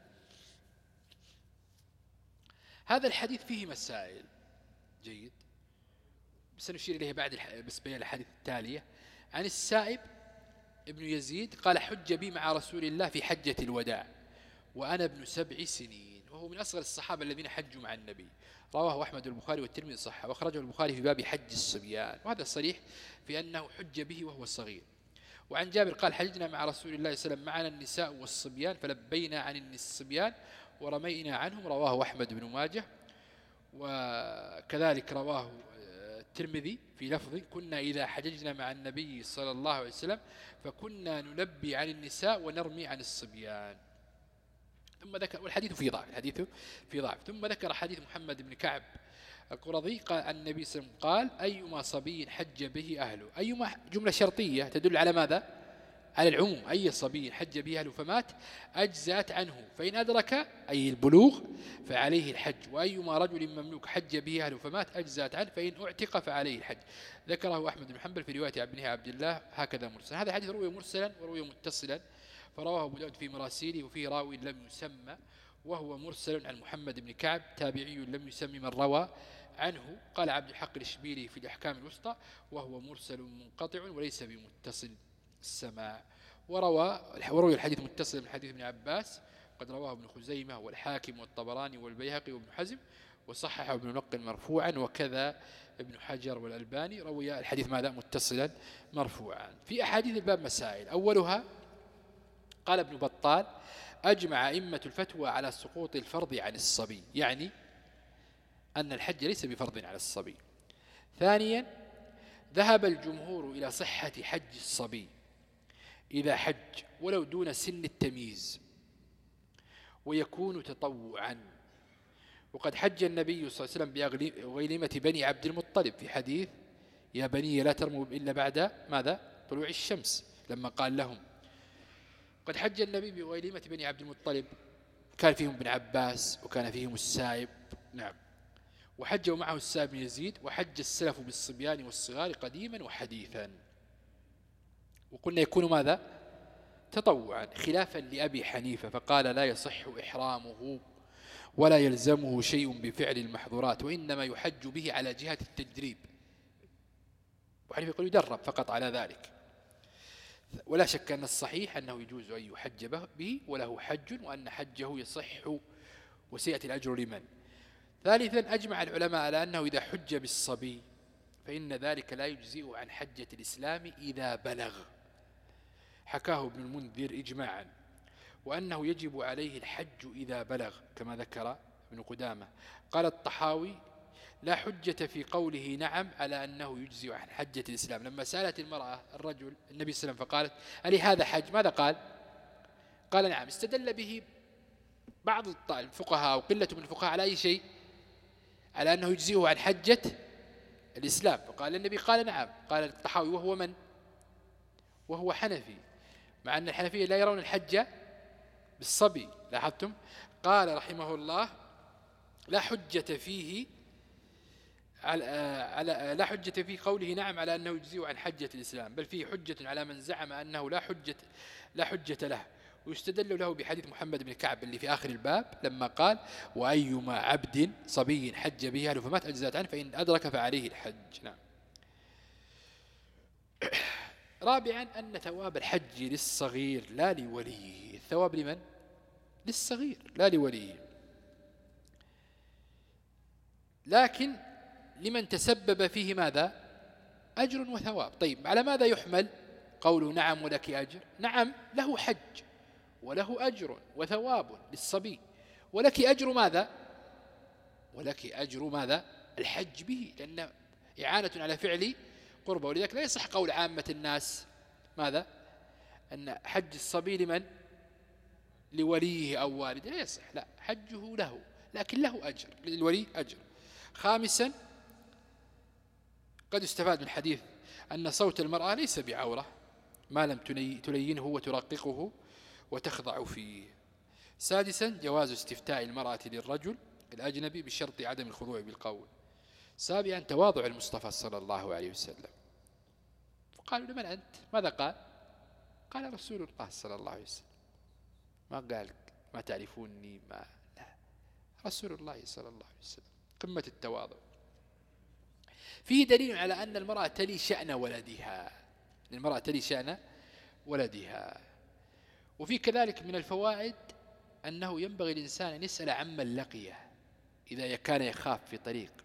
Speaker 2: هذا الحديث فيه مسائل. جيد. سنشير إليه بعد بس بين الحديث التالية عن السائب ابن يزيد قال حج بي مع رسول الله في حجة الوداع وأنا ابن سبع سنين وهو من أصغر الصحابة الذين حجوا مع النبي. رواه أحمد البخاري والترمذي صح وأخرجه البخاري في باب حج الصبيان وهذا صريح في أنه حج به وهو صغير. وعن جابر قال حجنا مع رسول الله صلى الله عليه وسلم معنا النساء والصبيان فلبينا عن الصبيان ورمينا عنهم رواه أحمد بن ماجه وكذلك رواه الترمذي في لفظ كنا إذا حججنا مع النبي صلى الله عليه وسلم فكنا نلبي عن النساء ونرمي عن الصبيان. ثم ذكر والحديث في ضعف الحديث في ضعف. ثم ذكر حديث محمد بن كعب القرظي قال عن النبي صلى الله عليه وسلم قال أيما صبي حج به أهله. أيما جملة شرطية تدل على ماذا؟ على العموم أي صبي حج به أهله فمات أجزأت عنه. فإن أدرك أي البلوغ فعليه الحج. وأيما رجل مملوك حج به أهله فمات أجزأت عنه فإن أعتق فعليه الحج. ذكره أحمد بن حنبل في رواية ابنه عبد الله هكذا مرسل هذا حديث روي مرسلا وروي متصلا فرواه أبو داود في مراسيله وفيه راوي لم يسمى وهو مرسل عن محمد بن كعب تابعي لم يسمي من روى عنه. قال عبد الحق الشبيلي في الأحكام الوسطى وهو مرسل منقطع وليس بمتصل. السماع وروى وروي الحديث متصل من حديث ابن عباس قد رواه ابن خزيمة والحاكم والطبراني والبيهقي وابن حزم وصححه ابن نقل مرفوعا وكذا ابن حجر والألباني. روي الحديث ماذا؟ متصلا مرفوعا. في أحاديث الباب مسائل. أولها قال ابن بطال أجمع أئمة الفتوى على سقوط الفرض عن الصبي. يعني أن الحج ليس بفرض على الصبي. ثانيا ذهب الجمهور إلى صحة حج الصبي. إذا حج ولو دون سن التمييز ويكون تطوعا. وقد حج النبي صلى الله عليه وسلم بغيلمة بني عبد المطلب في حديث يا بني لا ترموا إلا بعد ماذا؟ طلوع الشمس. لما قال لهم. قد حج النبي بغيلمة بني عبد المطلب. كان فيهم ابن عباس وكان فيهم السائب. نعم. وحجوا معه السائب بن يزيد وحج السلف بالصبيان والصغار قديما وحديثا. وقلنا يكون ماذا؟ تطوعا خلافا لأبي حنيفة فقال لا يصح إحرامه ولا يلزمه شيء بفعل المحظورات وإنما يحج به على جهة التجريب. وحنيفة يقول يدرب فقط على ذلك. ولا شك أن الصحيح أنه يجوز أن يحج به وله حج وأن حجه يصح وسيأتي الأجر لمن. ثالثا أجمع العلماء على أنه إذا حج بالصبي فإن ذلك لا يجزئه عن حجة الإسلام إذا بلغ. حكاه ابن المنذر إجماعا وأنه يجب عليه الحج إذا بلغ كما ذكر ابن قدامة. قال الطحاوي لا حجة في قوله نعم على أنه يجزي عن حجة الإسلام. لما سألت المرأة الرجل النبي صلى الله عليه وسلم فقالت ألي هذا حج؟ ماذا قال؟ قال نعم استدل به بعض الفقهاء وقلة من الفقهاء على أي شيء؟ على أنه يجزيه عن حجة الإسلام. فقال النبي قال نعم. قال الطحاوي وهو من؟ وهو حنفي. مع أن الحنفية لا يرون الحج بالصبي لاحظتم؟ قال رحمه الله لا حجة فيه على, على لا حجة في قوله نعم على أنه يجزيه عن حجة الإسلام بل فيه حجة على من زعم أنه لا حجة, لا حجة له. ويستدل له بحديث محمد بن كعب اللي في آخر الباب لما قال وأيما عبد صبي حج به أهله فمات أجزات عنه فإن أدرك فعليه الحج. نعم. رابعا أن ثواب الحج للصغير لا لوليه. الثواب لمن؟ للصغير لا لوليه. لكن لمن تسبب فيه ماذا؟ أجر وثواب. طيب على ماذا يحمل؟ قوله نعم ولك أجر. نعم له حج وله أجر وثواب للصبي. ولك أجر ماذا؟ ولك أجر ماذا؟ الحج به. لأن إعانة على فعل قربة. ولذلك لا يصح قول عامة الناس. ماذا؟ أن حج الصبي لمن؟ لوليه أو والده. لا يصح. لا حجه له. لكن له أجر. للولي أجر. خامسا قد يستفاد من الحديث أن صوت المرأة ليس بعورة. ما لم تلينه وترققه وتخضع فيه. سادسا جواز استفتاء المرأة للرجل الأجنبي بشرط عدم الخضوع بالقول. سابعا تواضع المصطفى صلى الله عليه وسلم. قالوا لمن أنت؟ ماذا قال؟ قال رسول الله صلى الله عليه وسلم. ما قال ما تعرفوني؟ ما لا. رسول الله صلى الله عليه وسلم. قمة التواضع. فيه دليل على أن المرأة تلي شأن ولدها. المرأة تلي شأن ولدها. وفي كذلك من الفوائد أنه ينبغي الإنسان أن يسأل عمن لقيه إذا كان يخاف في طريق.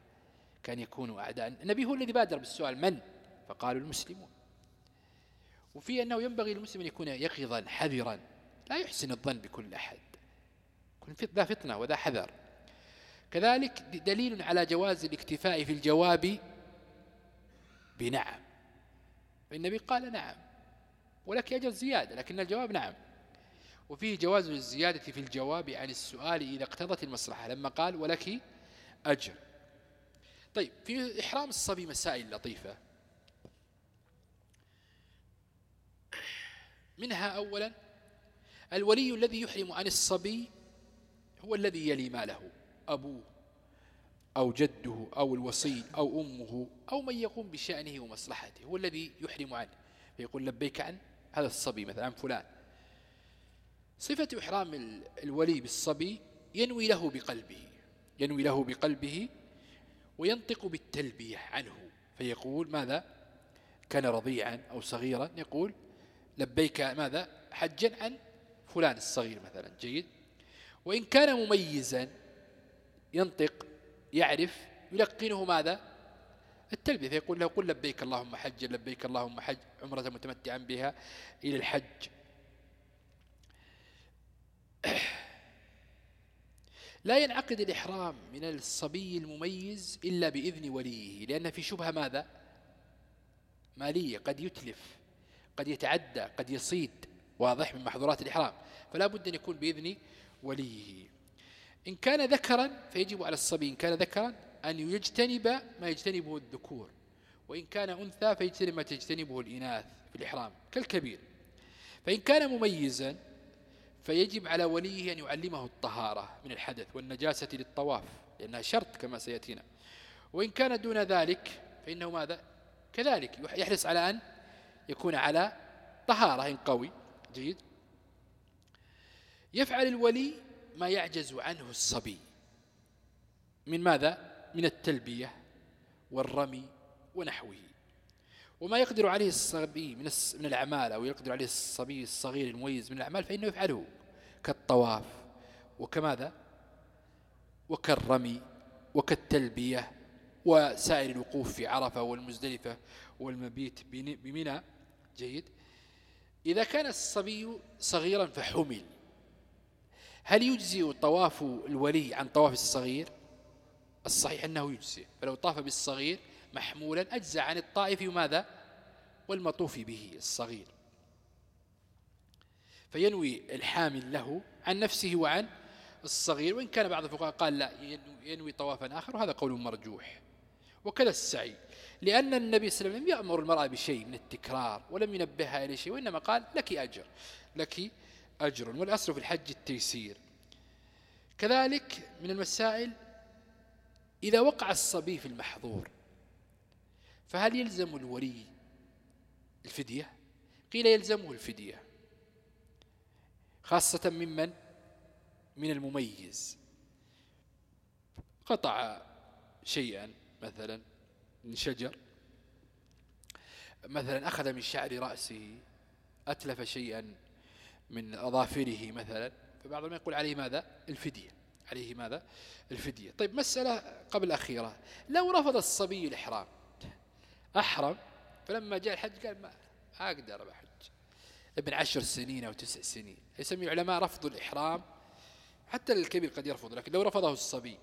Speaker 2: كان يكون أعداء. النبي هو الذي بادر بالسؤال من؟ فقالوا المسلمون. وفي أنه ينبغي للمسلم أن يكون يقظا حذرا. لا يحسن الظن بكل أحد. كن ذا فتنة وذا حذر. كذلك دليل على جواز الاكتفاء في الجواب بنعم. فالنبي قال نعم. ولك أجل زيادة لكن الجواب نعم. وفيه جواز الزيادة في الجواب عن السؤال إذا اقتضت المصلحة. لما قال ولك أجر. طيب في إحرام الصبي مسائل لطيفة. منها أولا الولي الذي يحرم عن الصبي هو الذي يلي ماله أبوه أو جده أو الوصي أو أمه أو من يقوم بشأنه ومصلحته هو الذي يحرم عنه. فيقول لبيك عن هذا الصبي مثلا عن فلان. صفة إحرام الولي بالصبي ينوي له بقلبه ينوي له بقلبه وينطق بالتلبية عنه. فيقول ماذا؟ كان رضيعا أو صغيرا يقول لبيك ماذا؟ حجا عن فلان الصغير مثلا جيد. وإن كان مميزا ينطق يعرف يلقنه ماذا؟ التلبية. فيقول له قل لبيك اللهم حج لبيك اللهم حج عمرة متمتعا بها إلى الحج. لا ينعقد الإحرام من الصبي المميز إلا بإذن وليه لأن في شبهة ماذا؟ مالية قد يتلف قد يتعدى قد يصيد واضح من محظورات الإحرام فلا بد أن يكون بإذن وليه. إن كان ذكرا فيجب على الصبي إن كان ذكرا أن يجتنب ما يجتنبه الذكور وإن كان أنثى فيجتنب ما تجتنبه الإناث في الإحرام كالكبير. فإن كان مميزا فيجب على وليه أن يعلمه الطهارة من الحدث والنجاسة للطواف لأنها شرط كما سيأتينا. وإن كان دون ذلك فإنه ماذا؟ كذلك يحرص على أن يكون على طهارة إن قوي. جيد. يفعل الولي ما يعجز عنه الصبي. من ماذا؟ من التلبية والرمي ونحوه. وما يقدر عليه الصبي من من الأعمال أو يقدر عليه الصبي الصغير المميز من الأعمال فإنه يفعله كالطواف وكماذا؟ وكالرمي وكالتلبية وسائر الوقوف في عرفة والمزدلفة والمبيت بمنى. جيد. إذا كان الصبي صغيرا فحمل. هل يجزي طواف الولي عن طواف الصغير؟ الصحيح أنه يجزي فلو طاف بالصغير محمولا. أجزى عن الطائف ماذا؟ والمطوف به الصغير. فينوي الحامل له عن نفسه وعن الصغير. وإن كان بعض الفقهاء قال لا ينوي طوافا آخر وهذا قول مرجوح. وكذا السعي. لأن النبي صلى الله عليه وسلم لم يأمر المرأة بشيء من التكرار ولم ينبهها إلى شيء وإنما قال لك أجر لك أجر. والأصل في الحج التيسير. كذلك من المسائل إذا وقع الصبي في المحظور فهل يلزم الولي الفدية؟ قيل يلزمه الفدية خاصة ممن؟ من المميز. قطع شيئا مثلا من شجر. مثلا أخذ من شعر رأسه أتلف شيئا من أظافره مثلا. فبعضهم يقول عليه ماذا؟ الفدية. عليه ماذا؟ الفدية. طيب مسألة قبل الأخيرة. لو رفض الصبي الإحرام أحرم. فلما جاء الحج قال ما أقدر بحج. ابن عشر سنين أو تسع سنين. يسمي العلماء رفض الإحرام. حتى الكبير قد يرفض لكن لو رفضه الصبي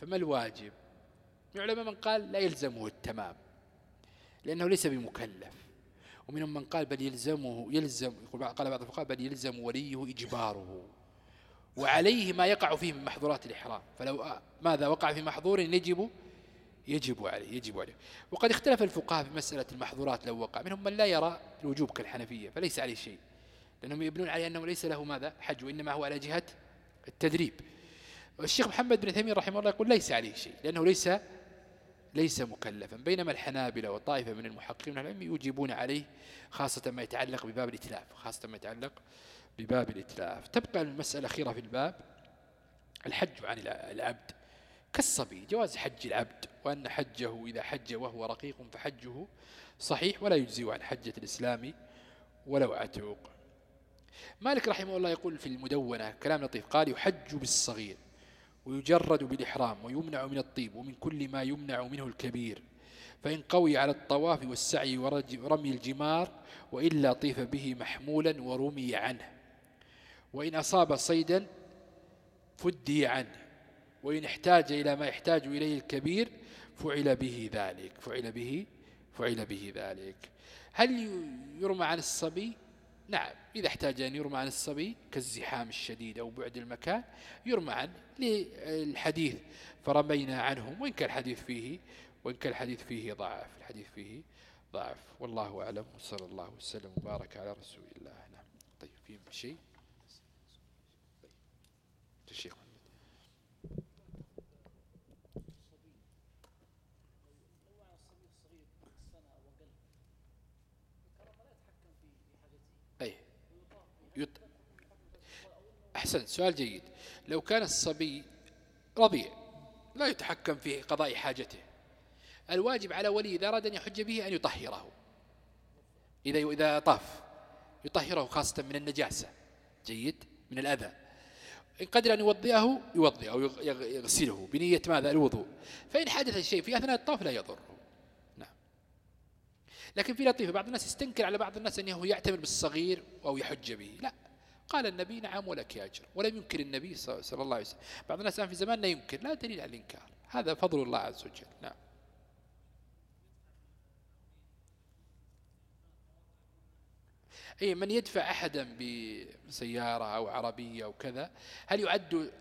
Speaker 2: فما الواجب؟ العلماء من قال لا يلزمه التمام لأنه ليس بمكلف. ومنهم من قال بل يلزمه يلزم يقول قال بعض الفقهاء بل يلزم وليه إجباره. وعليه ما يقع فيه من محظورات الإحرام. فلو ماذا وقع في محظور؟ يجب يجب عليه يجب عليه. وقد اختلف الفقهاء في مسألة المحظورات لو وقع. منهم من لا يرى الوجوب كالحنفية فليس عليه شيء. لأنهم يبنون عليه أنه ليس له ماذا؟ حج وإنما هو على جهة التدريب. والشيخ محمد بن ثيمين رحمه الله يقول ليس عليه شيء لأنه ليس ليس مكلفا. بينما الحنابلة وطائفة من المحققين العلم يجيبون عليه خاصة ما يتعلق بباب الإتلاف خاصة ما يتعلق بباب الإتلاف. تبقى المسألة الأخيرة في الباب الحج عن العبد. كالصبي جواز حج العبد. وأن حجه إذا حج وهو رقيق فحجه صحيح ولا يجزي عن حجة الإسلام ولو عتوق. مالك رحمه الله يقول في المدونة كلام لطيف قال يحج بالصغير ويجرد بالإحرام ويمنع من الطيب ومن كل ما يمنع منه الكبير فإن قوي على الطواف والسعي ورمي الجمار وإلا طيف به محمولا ورمي عنه وإن أصاب صيدا فدي عنه. وإن احتاج إلى ما يحتاج إليه الكبير فعل به ذلك فعل به فعل به ذلك. هل يرمى عن الصبي؟ نعم إذا احتاج أن يرمى عن الصبي كالزحام الشديد أو بعد المكان يرمى عنه للحديث فرمينا عنهم وإن كان الحديث فيه وإن كان الحديث فيه ضعف الحديث فيه ضعف. والله أعلم وصلى الله وسلم وبارك على رسول الله. نعم. طيب في شيء؟ الشيخ أحسن سؤال جيد. لو كان الصبي رضيع لا يتحكم في قضاء حاجته الواجب على ولي إذا أراد أن يحج به أن يطهره. إذا إذا طاف يطهره خاصة من النجاسة. جيد؟ من الأذى. إن قدر أن يوضئه يوضئ أو يغسله. بنية ماذا؟ الوضوء. فإن حدث شيء في أثناء الطواف لا يضره. نعم. لكن في لطيفة بعض الناس يستنكر على بعض الناس أنه يعتمر بالصغير أو يحج به. لا. قال النبي نعم ولك أجر. ولم ينكر النبي صلى الله عليه وسلم. بعض الناس في زماننا ينكر لا دليل على الإنكار. هذا فضل الله عز وجل. نعم. أي من يدفع أحدا بسيارة أو عربية أو كذا هل يعد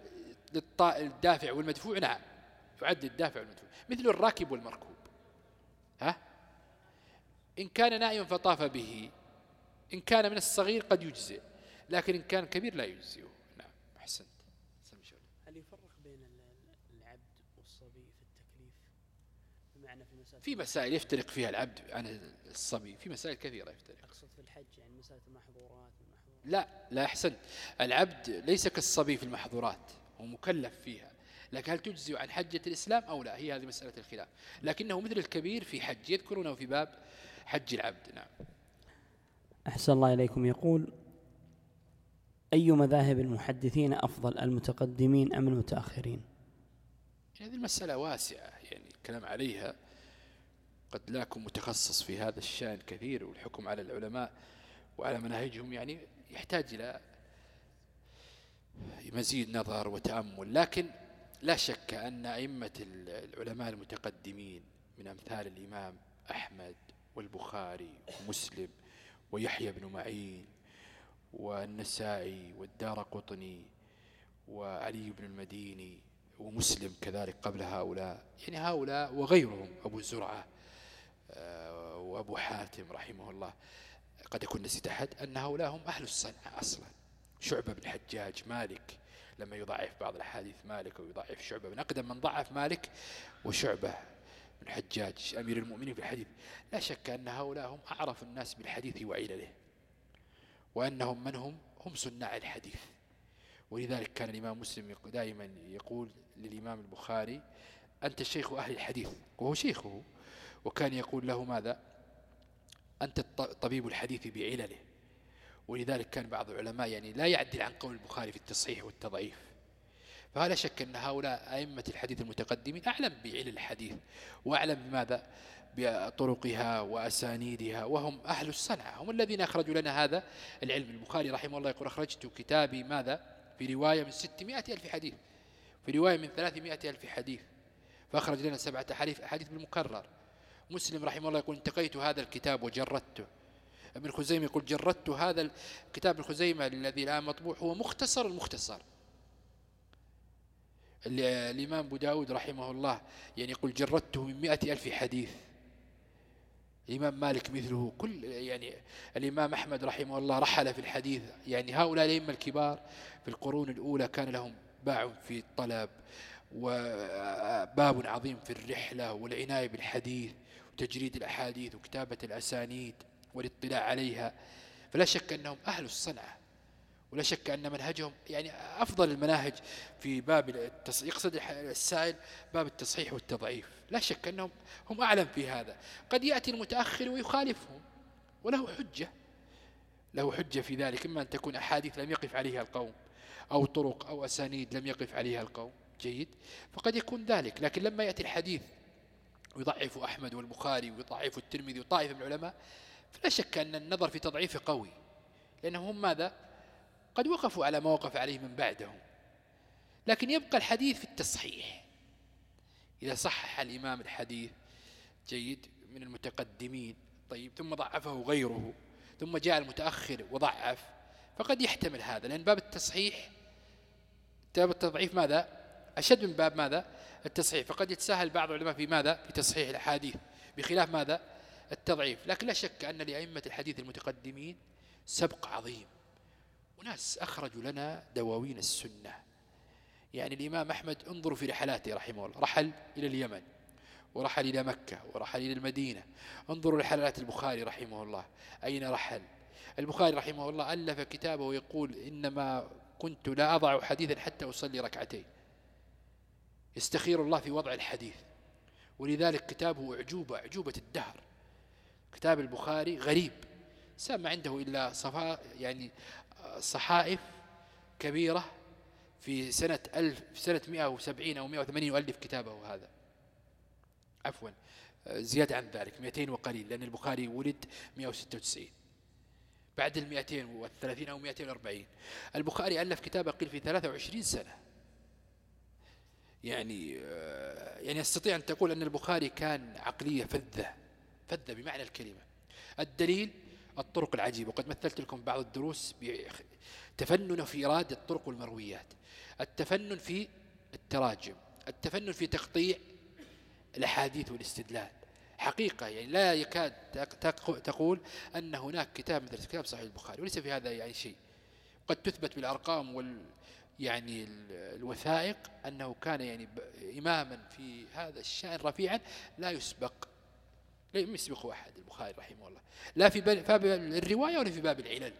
Speaker 2: للدافع والمدفوع؟ نعم. يعد الدافع والمدفوع. مثل الراكب والمركوب. ها؟ إن كان نائما فطاف به. إن كان من الصغير قد يجزئ. لكن إن كان كبير لا يجزئه. نعم أحسنت.
Speaker 1: هل يفرق بين العبد والصبي في التكليف؟
Speaker 2: بمعنى في مسائل في مسائل يفترق فيها العبد عن الصبي في مسائل كثيرة يفترق.
Speaker 1: أقصد في الحج يعني مسألة المحظورات
Speaker 2: لا لا أحسنت. العبد ليس كالصبي في المحظورات هو مكلف فيها. لكن هل تجزي عن حجة الإسلام أو لا؟ هي هذه مسألة الخلاف. لكنه مثل الكبير في حج يذكرونه في باب حج العبد. نعم.
Speaker 1: أحسن الله إليكم. يقول أي مذاهب المحدثين أفضل المتقدمين أم المتأخرين؟
Speaker 2: هذه المسألة واسعة يعني الكلام عليها قد لا أكون متخصص في هذا الشأن كثير والحكم على العلماء وعلى مناهجهم يعني يحتاج إلى مزيد نظر وتأمل. لكن لا شك أن أئمة العلماء المتقدمين من أمثال الإمام أحمد والبخاري ومسلم ويحيى بن معين والنسائي والدار قطني وعلي بن المديني ومسلم كذلك قبل هؤلاء يعني هؤلاء وغيرهم أبو زرعة آه، وأبو حاتم رحمه الله. قد يكون نسيت أحد أن هؤلاء هم أهل الصنعة أصلا. شعبة بن حجاج مالك لما يضعف بعض الأحاديث مالك ويضعف شعبة من أقدم من ضعف مالك وشعبة بن حجاج أمير المؤمنين في الحديث. لا شك أن هؤلاء هم أعرف الناس بالحديث وعلله وأنهم من هم؟ هم صناع الحديث. ولذلك كان الإمام مسلم دائما يقول للإمام البخاري أنت شيخ أهل الحديث. وهو شيخه. وكان يقول له ماذا؟ أنت طبيب الحديث بعلله. ولذلك كان بعض العلماء يعني لا يعدل عن قول البخاري في التصحيح والتضعيف. فلا شك أن هؤلاء أئمة الحديث المتقدمين أعلم بعلل الحديث. وأعلم بماذا؟ بطرقها وأسانيدها وهم أهل الصنعة هم الذين أخرجوا لنا هذا العلم. البخاري رحمه الله يقول أخرجت كتابي ماذا؟ في رواية من ستمائة ألف حديث. في رواية من ثلاثمائة ألف حديث. فأخرج لنا سبعة حديث بالمكرر. مسلم رحمه الله يقول انتقيت هذا الكتاب وجردته. ابن خزيمة يقول جردت هذا الكتاب. الخزيمة الذي الآن مطبوع هو مختصر المختصر. الإمام أبو داود رحمه الله يعني يقول جردته من مئة ألف حديث. الإمام مالك مثله. كل يعني الإمام أحمد رحمه الله رحل في الحديث. يعني هؤلاء الأئمة الكبار في القرون الأولى كان لهم باع في الطلب وباب عظيم في الرحلة والعناية بالحديث وتجريد الأحاديث وكتابة الأسانيد والاطلاع عليها. فلا شك أنهم أهل الصنعة. ولا شك أن منهجهم يعني أفضل المناهج في باب يقصد السائل باب التصحيح والتضعيف. لا شك أنهم هم أعلم في هذا. قد يأتي المتأخر ويخالفهم وله حجة له حجة في ذلك إما أن تكون أحاديث لم يقف عليها القوم أو طرق أو أسانيد لم يقف عليها القوم. جيد. فقد يكون ذلك. لكن لما يأتي الحديث ويضعف أحمد والبخاري ويضعف الترمذي وطائف من العلماء فلا شك أن النظر في تضعيفه قوي. لأنهم هم ماذا؟ قد وقفوا على ما وقف عليه من بعدهم. لكن يبقى الحديث في التصحيح. إذا صحح الإمام الحديث جيد من المتقدمين طيب ثم ضعفه غيره ثم جاء المتأخر وضعف فقد يحتمل هذا. لأن باب التصحيح باب التضعيف ماذا؟ أشد من باب ماذا؟ التصحيح. فقد يتساهل بعض العلماء في ماذا؟ في تصحيح الأحاديث بخلاف ماذا؟ التضعيف. لكن لا شك أن لأئمة الحديث المتقدمين سبق عظيم. وناس أخرجوا لنا دواوين السنة. يعني الإمام أحمد انظروا في رحلاته رحمه الله. رحل إلى اليمن ورحل إلى مكة ورحل إلى المدينة. انظروا رحلات البخاري رحمه الله. أين رحل؟ البخاري رحمه الله ألف كتابه ويقول إنما كنت لا أضع حديثا حتى أصلي ركعتين. يستخير الله في وضع الحديث. ولذلك كتابه أعجوبة أعجوبة الدهر. كتاب البخاري غريب. سام عنده إلا صفاء يعني صحائف كبيرة في سنة ألف في سنة 170 أو 180 يؤلف كتابه هذا. عفوا. زيادة عن ذلك 200 وقليل لأن البخاري ولد 196 بعد ال 230 أو 240 البخاري ألف كتابه قيل في 23 سنة. يعني يعني استطيع أن تقول أن البخاري كان عقلية فذة فذة بمعنى الكلمة. الدليل الطرق العجيبة. وقد مثلت لكم بعض الدروس تفنن في إرادة الطرق والمرويات. التفنن في التراجم. التفنن في تقطيع الأحاديث والاستدلال. حقيقة يعني لا يكاد تقول أن هناك كتاب مثل كتاب صحيح البخاري وليس في هذا يعني شيء. قد تثبت بالأرقام وال يعني الوثائق أنه كان يعني إماما في هذا الشأن رفيعا لا يسبق. لا يسبقه أحد البخاري رحمه الله. لا في باب الرواية ولا في باب العلل.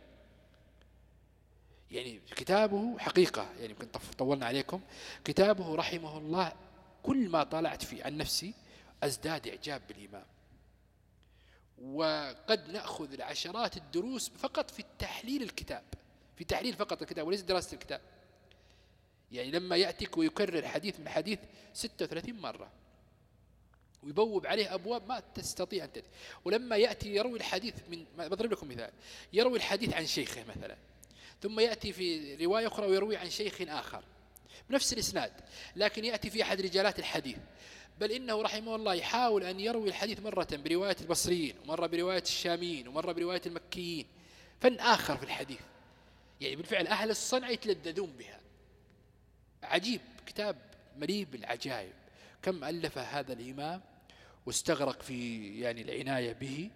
Speaker 2: يعني كتابه حقيقة يعني يمكن طولنا عليكم. كتابه رحمه الله كل ما طالعت فيه عن نفسي أزداد إعجاب بالإمام. وقد نأخذ العشرات الدروس فقط في التحليل الكتاب في تحليل فقط الكتاب وليس دراسة الكتاب. يعني لما يأتيك ويكرر حديث من حديث 36 مرة. ويبوب عليه أبواب ما تستطيع أن تأتي. ولما يأتي يروي الحديث من بضرب لكم مثال. يروي الحديث عن شيخه مثلا. ثم يأتي في رواية أخرى ويروي عن شيخ آخر. بنفس الإسناد. لكن يأتي في أحد رجالات الحديث. بل إنه رحمه الله يحاول أن يروي الحديث مرة برواية البصريين ومرة برواية الشاميين ومرة برواية المكيين. فن آخر في الحديث. يعني بالفعل أهل الصنعة يتلذذون بها. عجيب. كتاب مليء بالعجائب. كم ألف هذا الإمام؟ واستغرق في يعني العناية به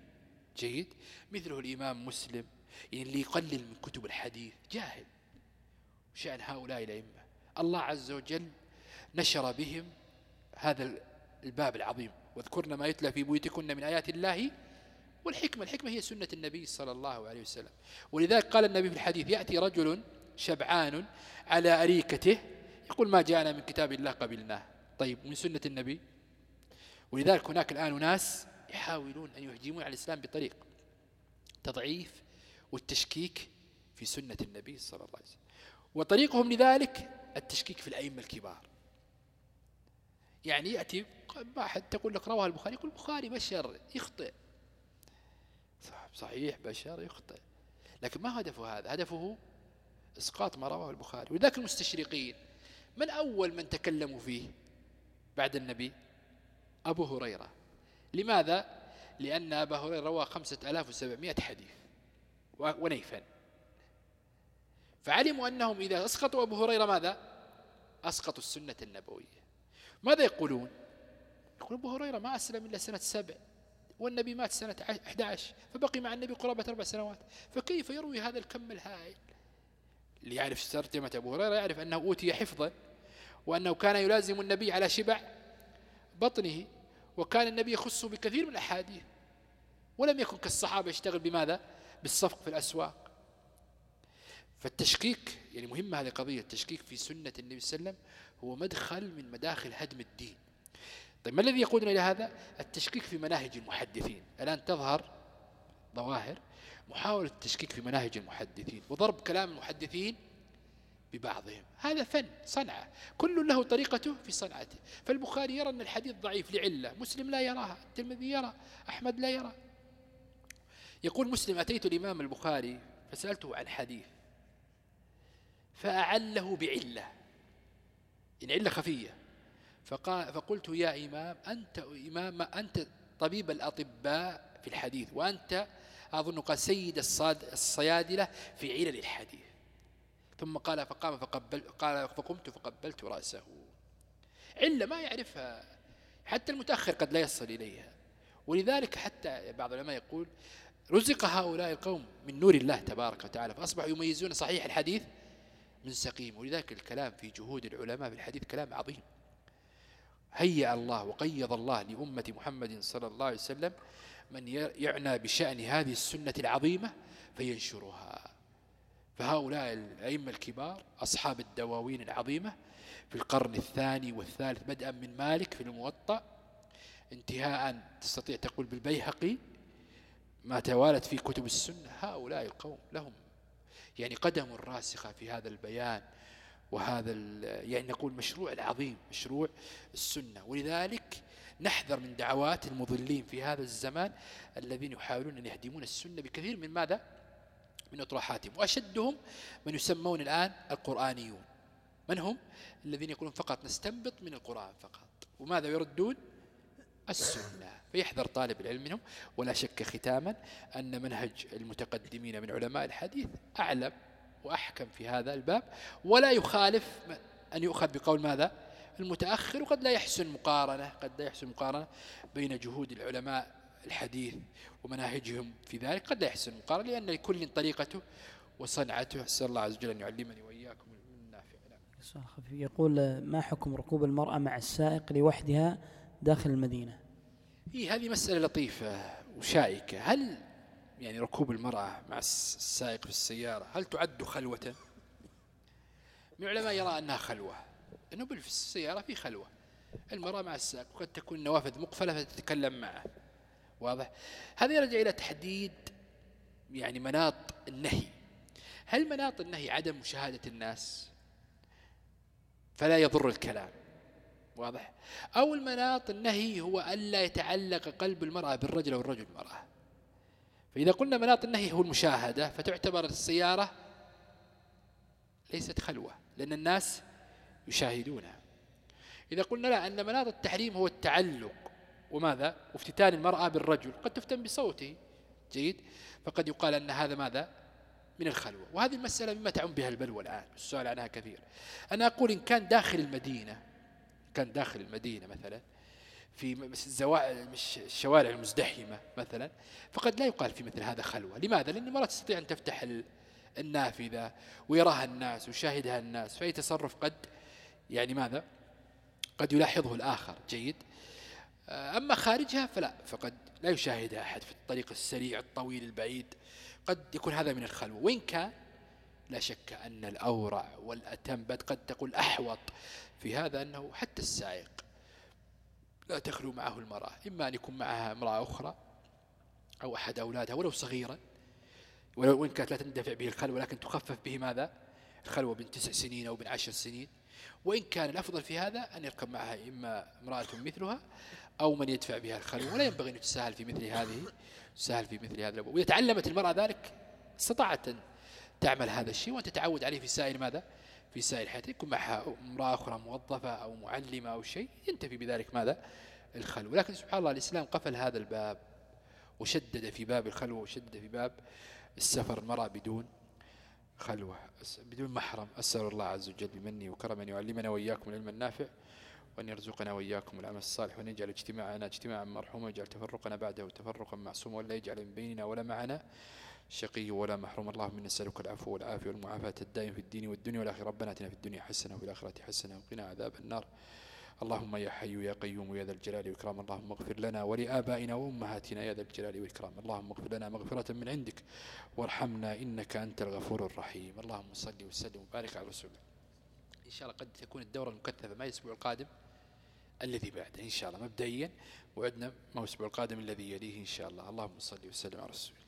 Speaker 2: جيد. مثله الإمام مسلم يعني اللي يقلل من كتب الحديث جاهل. شأن هؤلاء الأئمة. الله عز وجل نشر بهم هذا الباب العظيم. واذكرن ما يتلى في بيوتكن من آيات الله والحكمة. الحكمة هي سنة النبي صلى الله عليه وسلم. ولذلك قال النبي في الحديث يأتي رجل شبعان على أريكته يقول ما جاءنا من كتاب الله قبلناه. طيب من سنة النبي؟ ولذلك هناك الآن ناس يحاولون أن يهجمون على الإسلام بطريق تضعيف والتشكيك في سنة النبي صلى الله عليه وسلم. وطريقهم لذلك التشكيك في الأئمة الكبار. يعني يأتي واحد تقول لك رواه البخاري يقول البخاري بشر يخطئ. صحيح بشر يخطئ. لكن ما هدفه هذا؟ هدفه إسقاط ما رواه البخاري. ولذلك المستشرقين من أول من تكلموا فيه بعد النبي؟ أبو هريرة لماذا؟ لأن أبا هريرة روى خمسة ألاف وسبعمائة حديث ونيفا فعلموا أنهم إذا أسقطوا أبو هريرة ماذا؟ أسقطوا السنة النبوية ماذا يقولون؟ يقول أبو هريرة ما أسلم إلا سنة سبع والنبي مات سنة 11 فبقي مع النبي قرابة أربع سنوات فكيف يروي هذا الكم الهائل اللي يعرف ترجمة أبو هريرة يعرف أنه أوتي حفظا وأنه كان يلازم النبي على شبع بطنه وكان النبي يخصه بكثير من الأحاديث ولم يكن كالصحابة يشتغل بماذا؟ بالصفق في الأسواق. فالتشكيك يعني مهمة هذه قضية التشكيك في سنة النبي صلى الله عليه وسلم هو مدخل من مداخل هدم الدين. طيب ما الذي يقودنا إلى هذا؟ التشكيك في مناهج المحدثين. الآن تظهر ظواهر محاولة التشكيك في مناهج المحدثين وضرب كلام المحدثين ببعضهم. هذا فن صنعة. كل له طريقته في صنعته. فالبخاري يرى أن الحديث ضعيف لعلة. مسلم لا يراها الترمذي يرى أحمد لا يرى. يقول مسلم أتيت الإمام البخاري فسألته عن حديث فأعله بعلة إن علة خفية. فقال فقلت يا إمام أنت إمام أنت طبيب الأطباء في الحديث وأنت أظن قال سيد الصيادلة في علل الحديث. ثم قال فقام فقبل قال فقمت فقبلت رأسه. علة ما يعرفها. حتى المتأخر قد لا يصل إليها. ولذلك حتى بعض العلماء يقول رزق هؤلاء القوم من نور الله تبارك وتعالى فأصبحوا يميزون صحيح الحديث من سقيم. ولذلك الكلام في جهود العلماء في الحديث كلام عظيم. هيأ الله وقيض الله لأمة محمد صلى الله عليه وسلم من يعنى بشأن هذه السنة العظيمة فينشرها. فهؤلاء الأئمة الكبار أصحاب الدواوين العظيمة في القرن الثاني والثالث بدءا من مالك في الموطأ انتهاء تستطيع تقول بالبيهقي ما توالت في كتب السنة هؤلاء القوم لهم يعني قدم راسخة في هذا البيان وهذا يعني نقول مشروع العظيم مشروع السنة ولذلك نحذر من دعوات المضلين في هذا الزمان الذين يحاولون أن يهدمون السنة بكثير من ماذا؟ من أطروحاتهم وأشدهم من يسمون الآن القرآنيون. من هم؟ الذين يقولون فقط نستنبط من القرآن فقط. وماذا يردون؟ السنة. فيحذر طالب العلم منهم. ولا شك ختاما أن منهج المتقدمين من علماء الحديث أعلم وأحكم في هذا الباب. ولا يخالف أن يؤخذ بقول ماذا؟ المتأخر وقد لا يحسن مقارنة قد لا يحسن مقارنة بين جهود العلماء الحديث ومناهجهم في ذلك قد لا يحسن مقارنة لأن لكل طريقته وصنعته. أسأل الله عز وجل أن يعلمني وإياكم النافع
Speaker 1: يقول ما حكم ركوب المرأة مع السائق لوحدها داخل المدينة؟
Speaker 2: إيه هذه مسألة لطيفة وشائكة. هل يعني ركوب المرأة مع السائق في السيارة هل تعد خلوة؟ من العلماء يرى أنها خلوة أنه في السيارة في خلوة. المرأة مع السائق وقد تكون النوافذ مقفلة فتتكلم معه. واضح؟ هذا يرجع إلى تحديد يعني مناط النهي؟ هل مناط النهي عدم مشاهدة الناس؟ فلا يضر الكلام. واضح؟ أو المناط النهي هو ألا يتعلق قلب المرأة بالرجل أو الرجل بالمرأة. فإذا قلنا مناط النهي هو المشاهدة فتعتبر السيارة ليست خلوة لأن الناس يشاهدونها. إذا قلنا لا أن مناط التحريم هو التعلق وماذا؟ وافتتان المرأة بالرجل. قد تفتن بصوته. جيد. فقد يقال أن هذا ماذا؟ من الخلوة. وهذه المسألة مما تعم بها البلوى الآن. السؤال عنها كثير. أنا أقول إن كان داخل المدينة كان داخل المدينة مثلا في الشوارع المزدحمة مثلا فقد لا يقال في مثل هذا خلوة. لماذا؟ لأن المرأة تستطيع أن تفتح النافذة ويراها الناس ويشاهدها الناس. فأي تصرف قد يعني ماذا؟ قد يلاحظه الآخر. جيد. أما خارجها فلا فقد لا يشاهدها أحد في الطريق السريع الطويل البعيد. قد يكون هذا من الخلوة وإن كان لا شك أن الأورع والأتم بل قد تقول أحوط في هذا أنه حتى السائق لا تخلو معه المرأة. إما أن يكون معها امرأة أخرى أو أحد أولادها ولو صغيرا. ولو وإن كانت لا تندفع به الخلوة لكن تخفف به ماذا؟ الخلوة بين تسع سنين أو بين عشر سنين. وإن كان الأفضل في هذا أن يركب معها إما امرأة مثلها أو من يدفع بها الخلوة ولا ينبغي أن تسهل في مثل هذه تسهل في مثل هذا الأبواب. وإذا تعلمت المرأة ذلك استطاعت أن تعمل هذا الشيء وأن تتعود عليه في سائر ماذا؟ في سائر حياتها يكون معها امرأة أخرى موظفة أو معلمة أو شيء ينتفي بذلك ماذا؟ الخلوة لكن سبحان الله الإسلام قفل هذا الباب وشدد في باب الخلوة وشدد في باب السفر المرأة بدون خلوة بدون محرم. أسأل الله عز وجل بمني وكرم أن يعلمنا وإياكم العلم النافع. وأن يرزقنا وإياكم العمل الصالح وأن يجعل اجتماعنا اجتماعا مرحوما ويجعل تفرقنا بعده تفرقا معصوما ولا يجعل من بيننا ولا معنا شقي ولا محروم. اللهم نسألك العفو والعافية والمعافاة الدائم في الدين والدنيا والآخرة. ربنا آتنا في الدنيا حسنة وفي الآخرة حسنة وقنا عذاب النار. اللهم يا حي يا قيوم يا ذا الجلال والإكرام. اللهم اغفر لنا ولآبائنا وأمهاتنا يا ذا الجلال والإكرام. اللهم اغفر لنا مغفرة من عندك. وارحمنا إنك أنت الغفور الرحيم. اللهم صل وسلم وبارك على رسول إن شاء الله قد تكون الدورة المكثفة ما الأسبوع القادم الذي بعده إن شاء الله مبدئيا وعدنا ما الأسبوع القادم الذي يليه إن شاء الله. اللهم صل وسلم على رسول